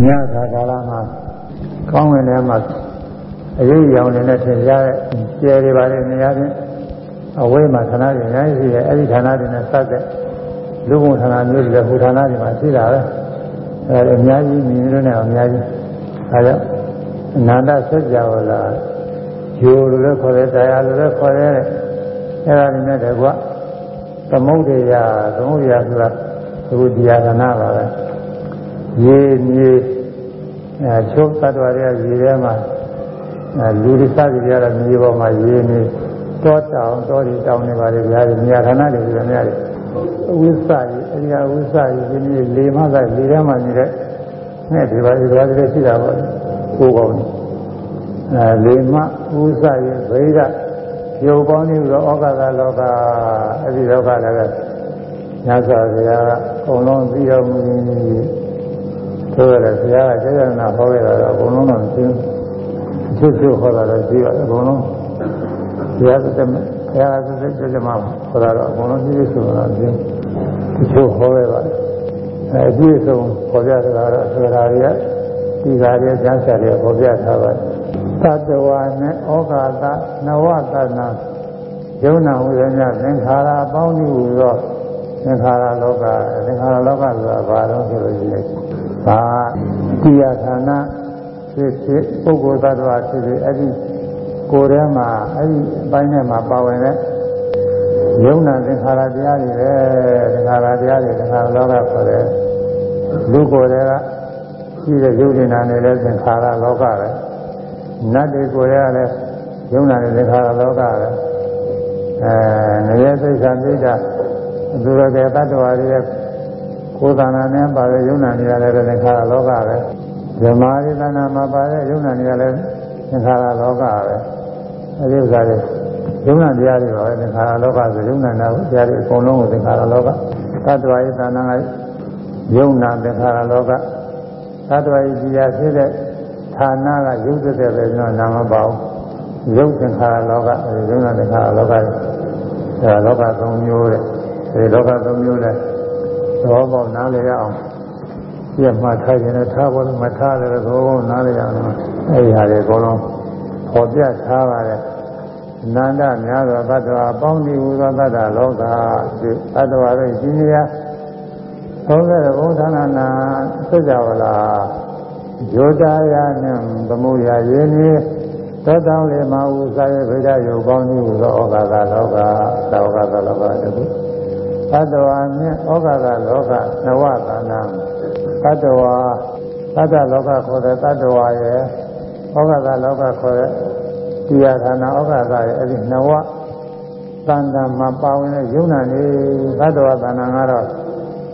ညခါကာလမှာကောင်းဝင်ထဲမှာအရေးရောင်နေတဲ့ထင်ရှားတဲ့ကျယ်တွေပါလေနေရာချင်းအဝေးမှာဌာနတွေအများကြီးရှိတယ်အဲ့ဒီဌာနတွေနဲ့စတဲ့လူဘုံဌာနမျိုးတွေဟိုဌာနတွေမှာရှိတာပဲအဲ့ဒါအများကြီးမြင်လို့နဲ့အများကြီးဒါကြောင့်အနန္တဆက်ကြဝဠာဂျိုလိုလည်းခေါ်တယ်တရားလိုလည်းခေါ်တယ်အဲ့ဒါတွေနဲ့တကွသမုဒ္ဒေယသမုဒ္ဒေယဆိုတာအခုဒီယာကနာပါပဲ ရေမြေအဲချုပ်တတ်တော်ရဲ့ရေထဲမှာအဲလူတွေစသည်ကြတော့မြေပေါ်မှာရေနေတောတောင်တောတွေတောင်နေပါလေဗျာဒီမြာခဏတွေဒီမြာတွေဝိသရီအရိယဝိသရီဒီမြေလေမကလေထဲမှာနေတဲ့နဲ့ဒီပါဒီပါတွေရှိတာပေါ့ကိုယ်ကောင်းအဲလေမဝိသရီဗေဒရုပ်ပေါင်းနေပြီးတော့ဩဃကလောကအဲ့ဒီလောကလည်းညစွာဘုရားကအကုန်လုံးပြီးတော်မူ ဆိုရတယ်ဘုရားကကျေရနာဟောခဲ့တာတော့အကုန်လုံးတော့သိချစ်ချစ်ဟောတာတော့သိရတယ်အကုန်လုံးဘုရားကတည်းကဘုရားကစိတ်ကြမှာဟောတာတော့အကုန်လုံးသိသိဆိုတာသိတချို့ဟောခဲ့ပါတယ်အဲအပြည့်စုံဟောပြတာတော့ဆိုတာတွေကဒီကားတွေကျမ်းစာတွေဟောပြထားပါတယ်တတဝါနဲ့ဩဃာတနဝတနာယုံနာဝိရဏသင်္ခါရအပေါင်းကြီးဟူသော သင်္ခါရလောကသင်္ခါရလောကဆိုတာဘာလို့ဆိုလို့ရှိရင်ဒါတရားဌာနဖြစ်ဖြစ်ပုဂ္ဂိုလ်သတ္တဝါဖြစ်ဖြစ်အဲ့ဒီကိုယ်ထဲမှာအဲ့ဒီအပိုင်းထဲမှာပါဝင်တဲ့ယုံနာသင်္ခါရတရားတွေပဲသင်္ခါရတရားတွေသင်္ခါရလောကဆိုတဲ့လူကိုယ်တွေကရှိတဲ့ယုံနာနဲ့လည်းသင်္ခါရလောကပဲနတ်တွေကိုယ်တွေကလည်းယုံနာနဲ့သင်္ခါရလောကပဲအဲငရဲသိက္ခာပိဋက သူတော်တဲ့တ attva တွေရဲ့ကိုယ်တဏ္ဍာနဲ့ပါတဲ့ယုံနာနေရတဲ့သင်္ခါရလောကပဲဓမ္မရိသနာမှာပါတဲ့ယုံနာနေရတဲ့သင်္ခါရလောကပဲအဲဒီဥစ္စာတွေယုံနာတရားတွေပါပဲသင်္ခါရလောကဆိုယုံနာနာတရားတွေအကုန်လုံးကိုသင်္ခါရလောကတ attva ရိသနာကယုံနာသင်္ခါရလောကတ attva ရိတရားဖြစ်တဲ့ဌာနကယုတ်တဲ့ပဲကျွန်တော်နာမပါဘူးယုတ်သင်္ခါရလောကယုံနာသင်္ခါရလောကအဲလောကသုံးမျိုးတဲ့ ဒီလောကသုံးမျိုးနဲ့သဘောပေါက်နားလည်ရအောင်ပြတ်မှထားခြင်းနဲ့ထားဖို့မထားတယ်သဘောပေါက်နားလည်ရအောင်အဲဒီဟာတွေအကုန်လုံးပေါ်ပြထားပါတယ်နန္ဒများသောသတ္တဝါပေါင်းဒီဟူသောသတ္တလောကသတ္တဝါတို့ကြီးကြီးရာသုံးတဲ့ဘုံဌာနနာသိကြဝလားယောတာယနှင့်သမုရာယင်းဤသောတောင်းလေမဟုစာရဗိဒယုပေါင်းဒီဟူသောဩဃကလောကသောကကလောကတခု သတ္တဝါမြင့်ဩဃကလောကနဝကနာသတ္တဝါသတ္တလောကခေါ်တဲ့သတ္တဝါရဲ့ဩဃကလောကခေါ်တဲ့တရားဌာနဩဃကရဲ့အဲ့ဒီနဝသန္တာမှာပါဝင်တဲ့ယုံနာနေသတ္တဝါသန္တာကတော့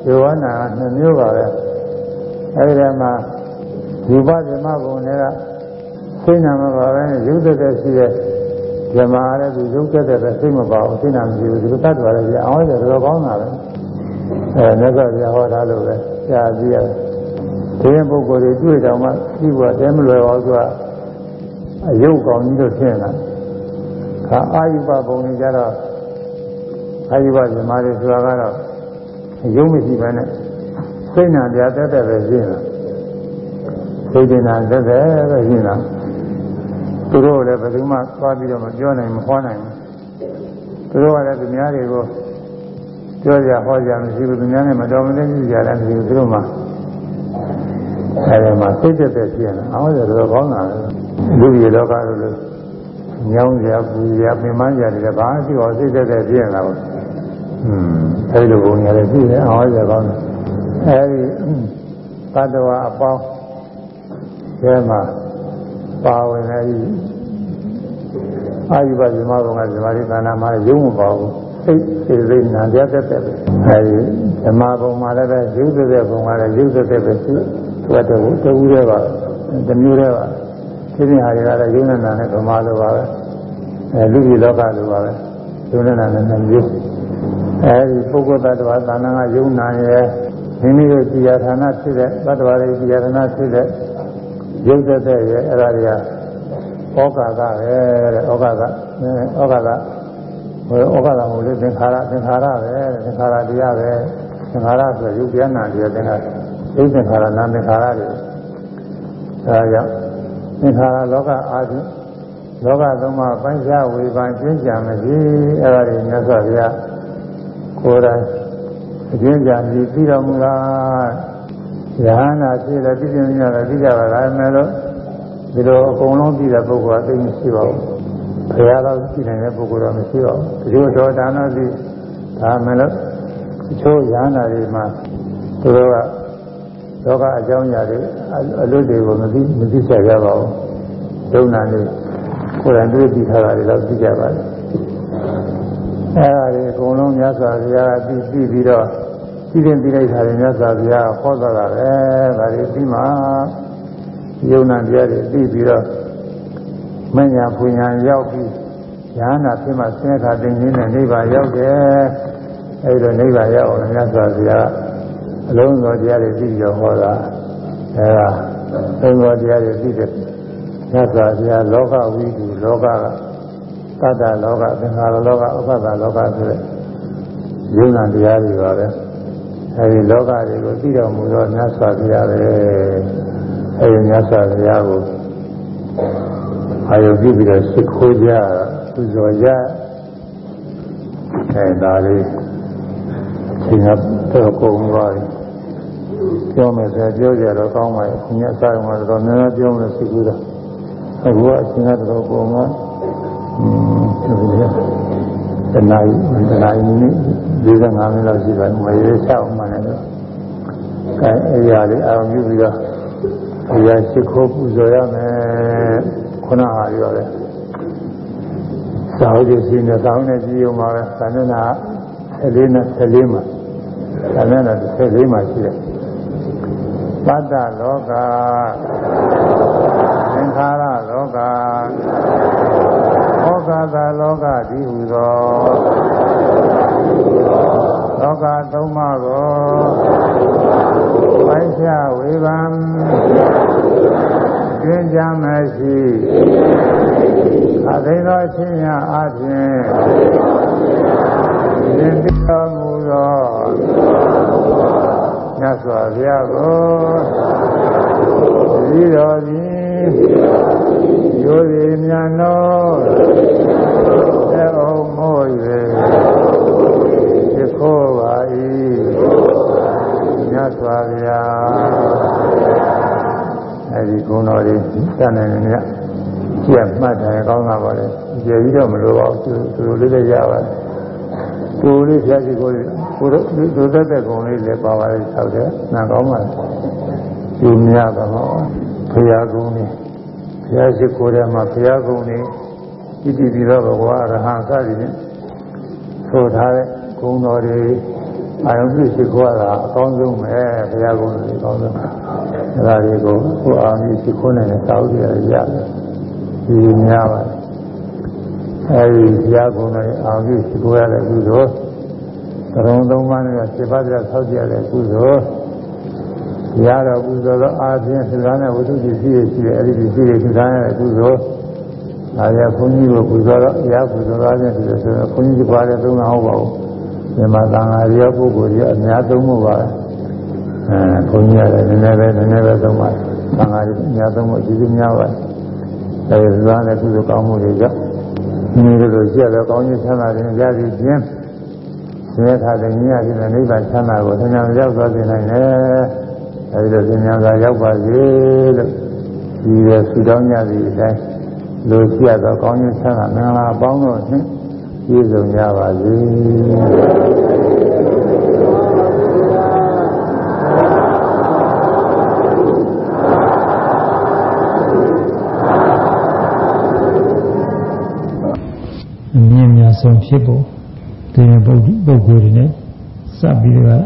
ယောနာနှစ်မျိုးပါပဲအဲ့ဒီမှာယူပဓမ္မဘုံတွေကသိနာမှာပါပဲရုပ်သက်ရှိတဲ့ ဓမ္မလည်းသူရုပ်သက်တဲ့စိတ်မပါဘူးသိနာမရှိဘူးဒီလိုတတ်တော်လည်းအောင်ရတယ်တော်ကောင်းတာပဲအဲမြတ်စွာဘုရားဟောထားလို့ပဲကြားကြည့်ရတယ်ဒီရင်ပုဂ္ဂိုလ်တွေတွေ့တော့မှပြီးဖို့တဲမလွယ်ပါဘူးသူကအယုတ်ကောင်းကြီးလို့ထင်တာခါအာယုပဘုံတွေကြတော့အာယုပဇမားတွေဆိုတာကတော့အယုံမရှိဘဲနဲ့စိတ်နာတရားတက်တက်ပဲရှင်းတာစိတ်နာတက်တက်ပဲရှင်းတာ သူတို့လည်းဘယ်သူမှသွားပြီးတော့မပြောနိုင်မဟောနိုင်ဘူးသူတို့ကလည်းသူများတွေကိုပြောကြဟောကြမရှိဘူးသူများနဲ့မတော်မသိကြကြတယ်မရှိဘူးသူတို့မှအဲဒီမှာစိတ်တက်တက်ရှင်းတာအောင်းရတော့ကောင်းတာလူကြီးလောကလိုလိုညောင်းကြပူကြပင်မကြတယ်ဘာရှိအောင်စိတ်တက်တက်ရှင်းလာဘူးอืมအဲဒီလိုပုံရတယ်ရှိတယ်အောင်းရကောင်းတယ်အဲဒီသတ္တဝါအပေါင်းအဲမှာ ပါဝင်အဲဒီအာယုဘဇမဘုံကဇမာတိသနာမှာရုံးမပါဘူးစိတ်စိတ်စိတ်နာပြတ်တဲ့တဲ့အဲဒီဇမဘုံမှာလည်းပဲရုပ်တဲ့ဘုံကလည်းရုပ်တဲ့ပဲရှိသူကတည်းကတူရဲပါတမျိုးရဲပါဒီနေ့ဟာတွေကလည်းယုံနာနဲ့ဗမာလိုပါပဲအဲလူကြီးလောကလိုပါပဲယုံနာနဲ့နှစ်မျိုးအဲဒီပုဂ္ဂိုလ်တ attva သာနာကယုံနာရဲ့မိမိတို့ကြည်ရဌာနဖြစ်တဲ့တ attva တွေကြည်ရဌာနဖြစ်တဲ့ ရုပ်သက်တဲ့ရဲ့အဲ့ဒါတွေကဩကာကပဲတဲ့ဩကာကဩကာကဟိုဩကာကဟိုလေသင်္ခါရသင်္ခါရပဲသင်္ခါရတရားပဲသင်္ခါရဆိုရုပ်တရားနာတရားသင်္ခါရုပ်သင်္ခါရနာသင်္ခါရတွေဒါကြောင့်သင်္ခါရလောကအာဖြင့်လောကသုံးပါးပိုင်းခြားဝေဖန်ကျင့်ကြံမရှိအဲ့ဒါတွေမြတ်စွာဘုရားကိုယ်တိုင်အကျဉ်းကြံပြီးပြီးတော်မူတာ ယဟနာဖြစ်တယ်ပြည်ပြင်းများလည်းပြီးကြပါလားမယ်လို့ဒီလိုအကုန်လုံးပြီးတဲ့ပုဂ္ဂိုလ်ကသိမရှိပါဘူးဘုရားတော်ရှိနိုင်တဲ့ပုဂ္ဂိုလ်တော့မရှိပါဘူးဒီလိုတော်ဒါနပြီးဒါမယ်လို့အချို့ယဟနာတွေမှာသူတို့ကလောကအကြောင်းအရာတွေအလွတ်တွေကိုမသိမသိချက်ကြပါဘူးဒုနာလေးကိုယ်တိုင်တွေ့ပြီးထားတာတွေတော့သိကြပါလေအဲဒါတွေအကုန်လုံးမြတ်စွာဘုရားကပြီးပြီးပြီးတော့ပြီး ရင်ပြီးလိုက်တာတွေမြတ်စွာဘုရားဟောတာကပဲဒါတွေပြီးမှယုံနာတရားတွေပြီးပြီးတော့မညာပူညာရောက်ပြီးဉာဏ်နာဖြစ်မှဆင်းရဲခါတင်ခြင်းနဲ့နိဗ္ဗာန်ရောက်တယ်အဲဒီတော့နိဗ္ဗာန်ရောက်အောင်မြတ်စွာဘုရားအလုံးစုံတရားတွေပြီးပြီးတော့ဟောတာအဲဒါသုံးတော်တရားတွေပြီးတဲ့မြတ်စွာဘုရားလောကဝိတုလောကကတတ္တလောကသင်္ခါရလောကဥပ္ပဒါလောကဆိုတဲ့ယုံနာတရားတွေပါပဲ အဲဒီလောကတွေကိုသိတော်မူသောမြတ်စွာဘုရားပဲအဲဒီမြတ်စွာဘုရားကိုအာယုပြုပြီးတော့ရှိခိုးကြပူဇော်ကြအဲဒါလေးသင်္ကတော့ကုန်သွားပြီပြောမယ်ဆိုပြောကြတော့ကောင်းပါရဲ့ညအဆိုင်မှာတော့နည်းနည်းပြောမယ်ရှိကူတာအခုကအချိန်ကတော့ပုံမှာอืมတနာရီတနာရီမိနစ် 45မိနစ်လောက်ရှိပါမရေချအောင်မှလည်းတော့အဲအရာလေးအောင်ယူပြီးတော့အရာရှိခိုးပူဇော်ရမယ်ခုနဟာပြောတယ်သာဝတိရှိနေသာဝနဲ့ကြည့်ရုံပါပဲသာမျက်နှာ14နဲ့14မှာသာမျက်နှာ14မှာရှိတယ်ပတ္တလောကသင်္ခါရလောကဩဃသာလောကဒီဟူသောလောကသုံးပါးကိုပိုင်းခြားဝေဖန် ကျင့်ကြမရှိအသိသောအချင်းများအားဖြင့်သင်ပြတော်မူသောမြတ်စွာဘုရားကိုဤတော်သည်ရိုးရည်မြန်သောသေအောင်မို့၍သိခိုးပါ၏မြတ်စွာဘုရားအဲဒီကုန်းတော် လေးတန်နိုင်နေမြတ်ကြည့်မှတ်တယ်ကောင်းတာပါလေကြည်ပြီးတော့မလိုပါဘူးသူတို့လေးလည်းရပါတယ်ကိုယ်လေးဖျားစီကိုယ်လေးကိုယ်တို့ဒုသက်တဲ့ကုံလေးလည်းပါပါလေဆောက်တယ်နာကောင်းပါလေဒီမြတ်တော့ဖရာကုံလေးဖရာရှိကိုယ်ထဲမှာဖရာကုံလေးဣတိပိသောဘဂဝါရဟံစသည်ဖြင့်ဆိုထားတဲ့ဂုဏ်တော်တွေအာယုပြုရှိခိုးတာအကောင်းဆုံးပဲဘုရားကုံတွေအကောင်းဆုံး အဲဒါတွေကိုကိုအာရုံရှိခိုးနေတဲ့သာဝတိရရတယ်ဒီများပါတယ်အဲဒီဘုရားကုံတွေအာရုံပြုရှိခိုးရတဲ့ကုသိုလ်သရုံသုံးပါးနဲ့စေပါဒရာဆောက်ကြရတဲ့ကုသိုလ်ရတော်ပူဇော်သောအာဖြင့်သစ္စာနဲ့ဝိသုပ္ပစီရှိရရှိတယ်အဲဒီပစ္စည်းတွေထူထားရတဲ့ကုသိုလ်ဒါရဘုန်းကြီးကိုပူဇော်တော့အရာပူဇော်သားခြင်းဆိုတော့ဘုန်းကြီးကပါတဲ့သုံးတာဟုတ်ပါဘူးမြန်မာသံဃာရောပုဂ္ဂိုလ်ကြီးအများသုံးဖို့ပါ အဲဘုန်းကြီးရတယ်နည်းနည်းပဲနည်းနည်းပဲသုံးပါသံဃာကြီးအများသုံးဖို့အကြီးကြီးများပါအဲဒီသစ္စာနဲ့ကုသိုလ်ကောင်းမှုတွေကြောင့်ဒီလိုလိုရှိရတော့ကောင်းကြီးချမ်းသာခြင်းကြားပြီးခြင်းဆင်းရဲခါတဲ့ညရခြင်းနဲ့နိဗ္ဗာန်ချမ်းသာကိုသင်္ကြန်ရောက်သွားစေနိုင်တယ်အဲဒီလိုသင်္ကြန်ကရောက်ပါစေလို့ဒီရဆူတောင်းကြသည်အတိုင်းလိုရှိရသောကောင်းကျိုးချမ်းသာမင်္ဂလာအပေါင်းတို့ဖြင့်ပြည့်စုံကြပါစေ ဆုံးဖြစ်ဖို့ဒီပုဂ္ဂိုလ်ပုဂ္ဂိုလ်တွေနဲ့စပ်ပြီးတော့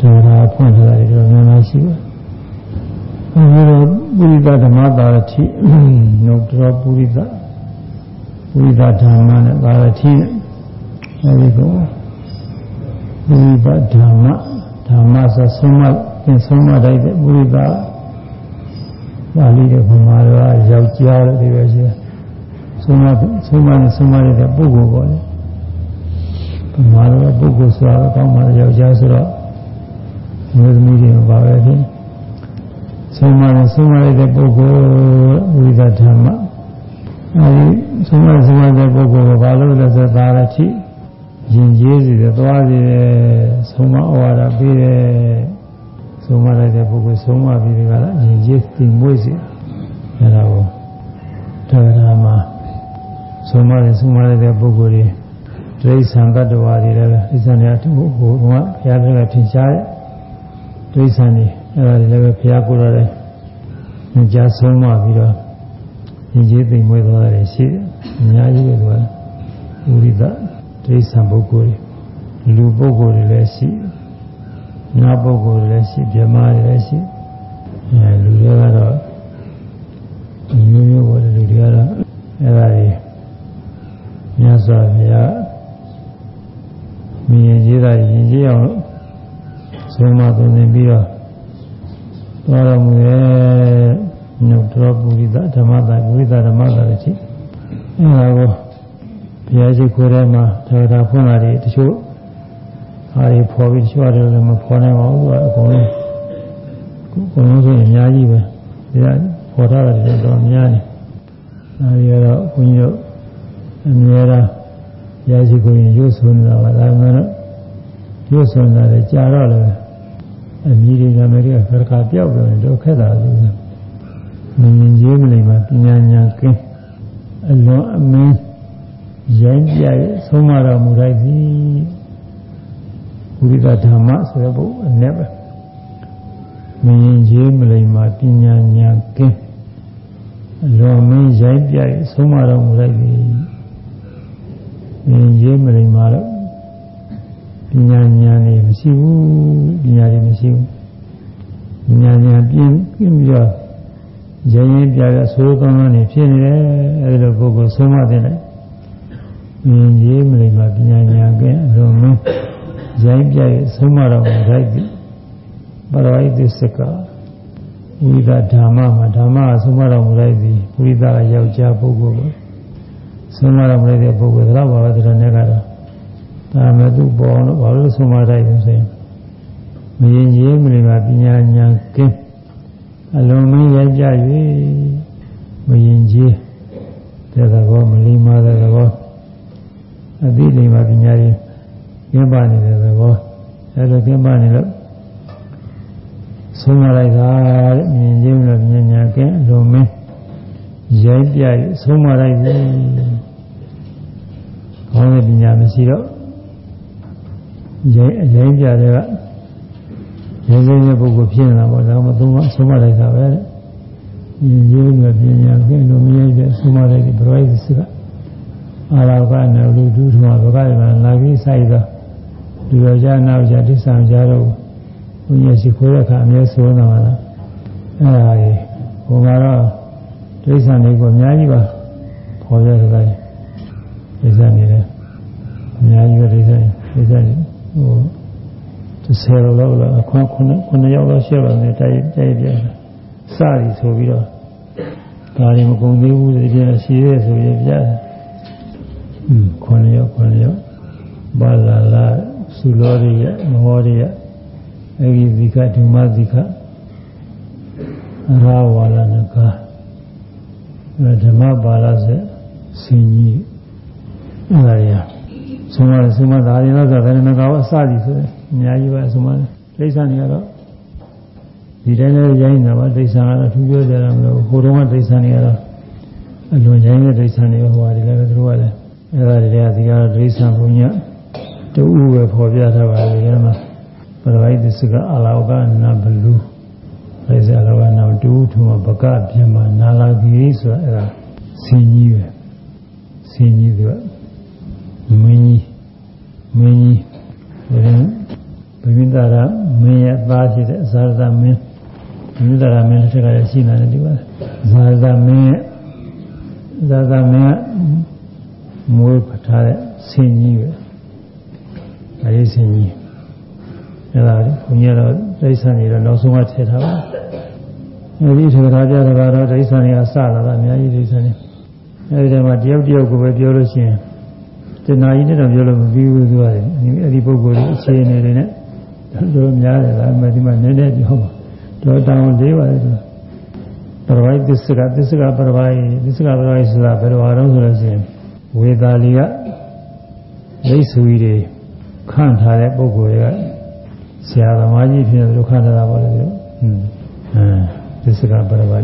ဒါရာဖွင့်ထားတာတွေတော့များများရှိပါတယ်အဲဒီတော့ပုရိသဓမ္မပါရတိနှုတ်တော်ပုရိသပုရိသဓမ္မနဲ့ပါရတိအဲဒီကောပုရိသဓမ္မဓမ္မဆိုဆုံးမသင်ဆုံးမတိုက်တဲ့ပုရိသပါဠိတဲ့ဘုမာတော်ယောက်ျားလို့ဒီပဲရှိတယ် ဆုံးမဆုံးမနဲ့ဆုံးမတဲ့ပုဂ္ဂိုလ်ပေါ့လေဘုမာတော်ပုဂ္ဂိုလ်ဆိုတာကောင်းပါယောက်ျားဆိုတော့မျိုးသမီးတွေပါပဲဖြင့်ဆုံးမတယ်ဆုံးမလိုက်တဲ့ပုဂ္ဂိုလ်ဝိသဓမ္မအဲဒီဆုံးမဆုံးမတဲ့ပုဂ္ဂိုလ်ကဘာလို့လဲဆိုသာရတိရင်ကြီးစီတယ်သွားစီတယ်ဆုံးမဩဝါဒပေးတယ်ဆုံးမလိုက်တဲ့ပုဂ္ဂိုလ်ဆုံးမပြီးဒီကလာရင်ကြီးတင်မွေးစီအဲဒါကိုတရားမှာ ဆုံးမတယ်ဆုံးမလိုက်တဲ့ပုဂ္ဂိုလ်တွေတိရစ္ဆာန်ကတ္တဝါတွေလည်းတိရစ္ဆာန်တွေဟိုကဘုရားကထင်ရှားတဲ့တိရစ္ဆာန်တွေအဲဒါတွေလည်းပဲဘုရားကိုယ်တော်လည်းညကြားဆုံးမပြီးတော့ရင်ကြီးသိမ်မွေးသွားတယ်ရှိတယ်အများကြီးပဲသူကဥရိဒတိရစ္ဆာန်ပုဂ္ဂိုလ်တွေလူပုဂ္ဂိုလ်တွေလည်းရှိနတ်ပုဂ္ဂိုလ်တွေလည်းရှိဗြဟ္မာတွေလည်းရှိအဲလူတွေကတော့မျိုးမျိုးပေါ်တဲ့လူတွေကတော့အဲဒါတွေ မြတ်စွာဘုရားမြင်ကြီးတာရင်ကြီးအောင်လို့ဆုံးမသွန်သင်ပြီးတော့တော်တော်မူရဲ့နှုတ်တော်ပုရိသဓမ္မတာပုရိသဓမ္မတာလည်းရှိအဲဒါကိုဘုရားရှိခိုးထဲမှာထာဝရဖွင့်လာတယ်တချို့ဟာတွေဖော်ပြီးတချို့ဟာတွေလည်းမဖော်နိုင်ပါဘူးသူကအကုန်လုံးအကုန်လုံးဆိုရင်အများကြီးပဲဒါဖော်ထားတာတွေတော့များနေအဲဒီတော့ဘုန်းကြီးတို့ အများအားရရှိကိုရင်ရွတ်ဆိုနေတာပါဒါမှမဟုတ်ရွတ်ဆိုနေတာလည်းကြာတော့လည်းအမြည်တွေကမတွေကခရခါပြောက်တယ်တော့ခက်တာလို့မမြင်ကြီးမလိမ္မာပညာညာကင်းအလွန်အမင်းရိုင်းပြရဲ့ဆုံးမတော်မူလိုက်သည်ဘုရားဓမ္မဆိုတဲ့ဘုအ내ပဲမြင်ကြီးမလိမ္မာပညာညာကင်းအလွန်မင်းရိုင်းပြရဲ့ဆုံးမတော်မူလိုက်သည်မြင် ရေးမလိမ္မာတော့ပညာဉာဏ်နေမရှိဘူးပညာတွေမရှိဘူးပညာဉာဏ်ပြင်းပြင်းပြီးတော့ရရင်ပြရဆိုးကောင်းကောင်းနေဖြစ်နေတယ်အဲဒီလိုပုဂ္ဂိုလ်ဆုံးမတဲ့လိုက်မြင်ရေးမလိမ္မာပညာဉာဏ်ကအလုံးမင်းရိုင်းပြရဆုံးမတော့လိုက်ပြီပရဝိသစ္စကဝိသဓမ္မမှာဓမ္မအဆုံးမတော်မူလိုက်သည်ဝိသကယောက်ျားပုဂ္ဂိုလ်ကို ဆုံးမတော်မူတဲ့ပုဂ္ဂိုလ်တော့ဘာဝတ္တနဲ့ကတော့ဒါမဲ့သူပေါ်လို့ဘာလို့ဆုံးမတိုက်လဲဆိုရင်မရင်ကြီးမနေပါပညာဉာဏ်ကင်းအလုံးမင်းရိုက်ကြ၍မရင်ကြီးတဲ့သဘောမလီမာတဲ့သဘောအသိလိမ္မာပညာကြီးကျင်းပနေတဲ့သဘောအဲလိုကျင်းပနေလို့ဆုံးမလိုက်တာတဲ့မြင်ချင်းလို့ဉာဏ်ဉာဏ်ကင်းအလုံးမင်း ရိုက်ပြ၍ဆုံးမလိုက်ပြီကောင်းတဲ့ပညာမရှိတော့ရိုင်းရိုင်းပြတဲ့ကရိုင်းရိုင်းတဲ့ပုဂ္ဂိုလ်ဖြစ်နေတာပေါ့ဒါမှသုံးပါဆုံးမလိုက်တာပဲတဲ့ညီရိုးမြပညာကင်းလို့မရိုက်တဲ့ဆုံးမလိုက်တဲ့ဘရောဟိစကအာရကနလူဒုထမဘဂရမလာပြီးဆိုင်တော့ဒီရောကြနောက်ကြတိဆံကြတော့ဘုရားရှိခိုးတဲ့အခါအမြဲဆိုးနေတာပါလားအဲဒါကြီးဘုံကတော့ ဒိဋ္ဌာန်တွေကိုအများကြီးပါခေါ်ရတဲ့ကဒိဋ္ဌာန်နေတယ်အများကြီးပဲဒိဋ္ဌာန်ဒိဋ္ဌာန်ဟို30လောက်လောက်အခွင့်ခုနှစ်ခုနှစ်ယောက်လောက်ရှိပါတယ်တိုက်တိုက်ပြစသည်ဆိုပြီးတော့ဒါတွေမကုန်သေးဘူးတကယ်ရှိရဲဆိုရင်ပြอืมခုနှစ်ယောက်ခုနှစ်ယောက်ဘာလာလာသုလောရိယမဟောရိယအဲဒီဇိကဓမ္မဇိကရာဝါလနက ဓမ္မပါဠိစေစင်ကြီးအဲ့ဒါရဆုံးမဆုံးမဒါရီတော့ဆိုဘယ်နှကောအစသည်ဆိုရင်အများကြီးပဲဆုံးမလိမ့်စာနေကတော့ဒီတိုင်းလည်းရိုင်းနေတာပါဒိဋ္ဌာန်ကတော့သူပြောကြတာမလို့ဟိုတုန်းကဒိဋ္ဌာန်တွေကတော့အလွန်ရိုင်းတဲ့ဒိဋ္ဌာန်တွေဟိုဟာတွေလည်းသူတို့ကလည်းအဲ့ဒါတွေကဒီကတော့ဒိဋ္ဌာန်ဘုညာတူပဲဖော်ပြထားပါလေဒီမှာပရဝိသစ္စကအလောကနာဘလူ အဲဒါလောကနာတူထူမဘကပြမနာလာဂီဆိုတာအဲ့ဒါဆင်းကြီးပဲဆင်းကြီးကမင်းကြီးမင်းကြီးဘယ်လိုဘိမိတာရမင်းရဲ့သားဖြစ်တဲ့ဇာရသမင်းဘိမိတာရမင်းတစ်ခါလည်းရှိနေတယ်ဒီပါဇာရသမင်းရဲ့ဇာရသမင်းကမွေးဖထားတဲ့ဆင်းကြီးပဲအဲဒီဆင်းကြီး အဲ့ဒါဘုန်းကြီးကတော့ဒိဋ္ဌာန်ကြီးတော့နောက်ဆုံးကထည့်ထားပါအဲဒီထေရပြတကတော့ဒိဋ္ဌာန်ကြီးကစလာတာအများကြီးဒိဋ္ဌာန်ကြီးအဲဒီတည်းမှာတယောက်တယောက်ကိုပဲပြောလို့ရှိရင်တဏှာကြီးနဲ့တော့ပြောလို့မပြီးဘူးသူကအဲ့ဒီပုဂ္ဂိုလ်ကြီးအခြေအနေတွေနဲ့တို့များတယ်လားမဒီမှာနည်းနည်းပြောပါတော့တောင်းလေးပါလေသူပရဝိသစ္စကသစ္စကပရဝိသစ္စကပရဝိဆိုတာဘယ်လိုအားလုံးဆိုလို့ရှိရင်ဝေသာလီကလိဆူကြီးတွေခန့်ထားတဲ့ပုဂ္ဂိုလ်တွေက ဆရာသမားကြီးဖြစ်လို့ခန့်ထားတာပါလေသူဟွန်းအဲသစ္စကပရဝိ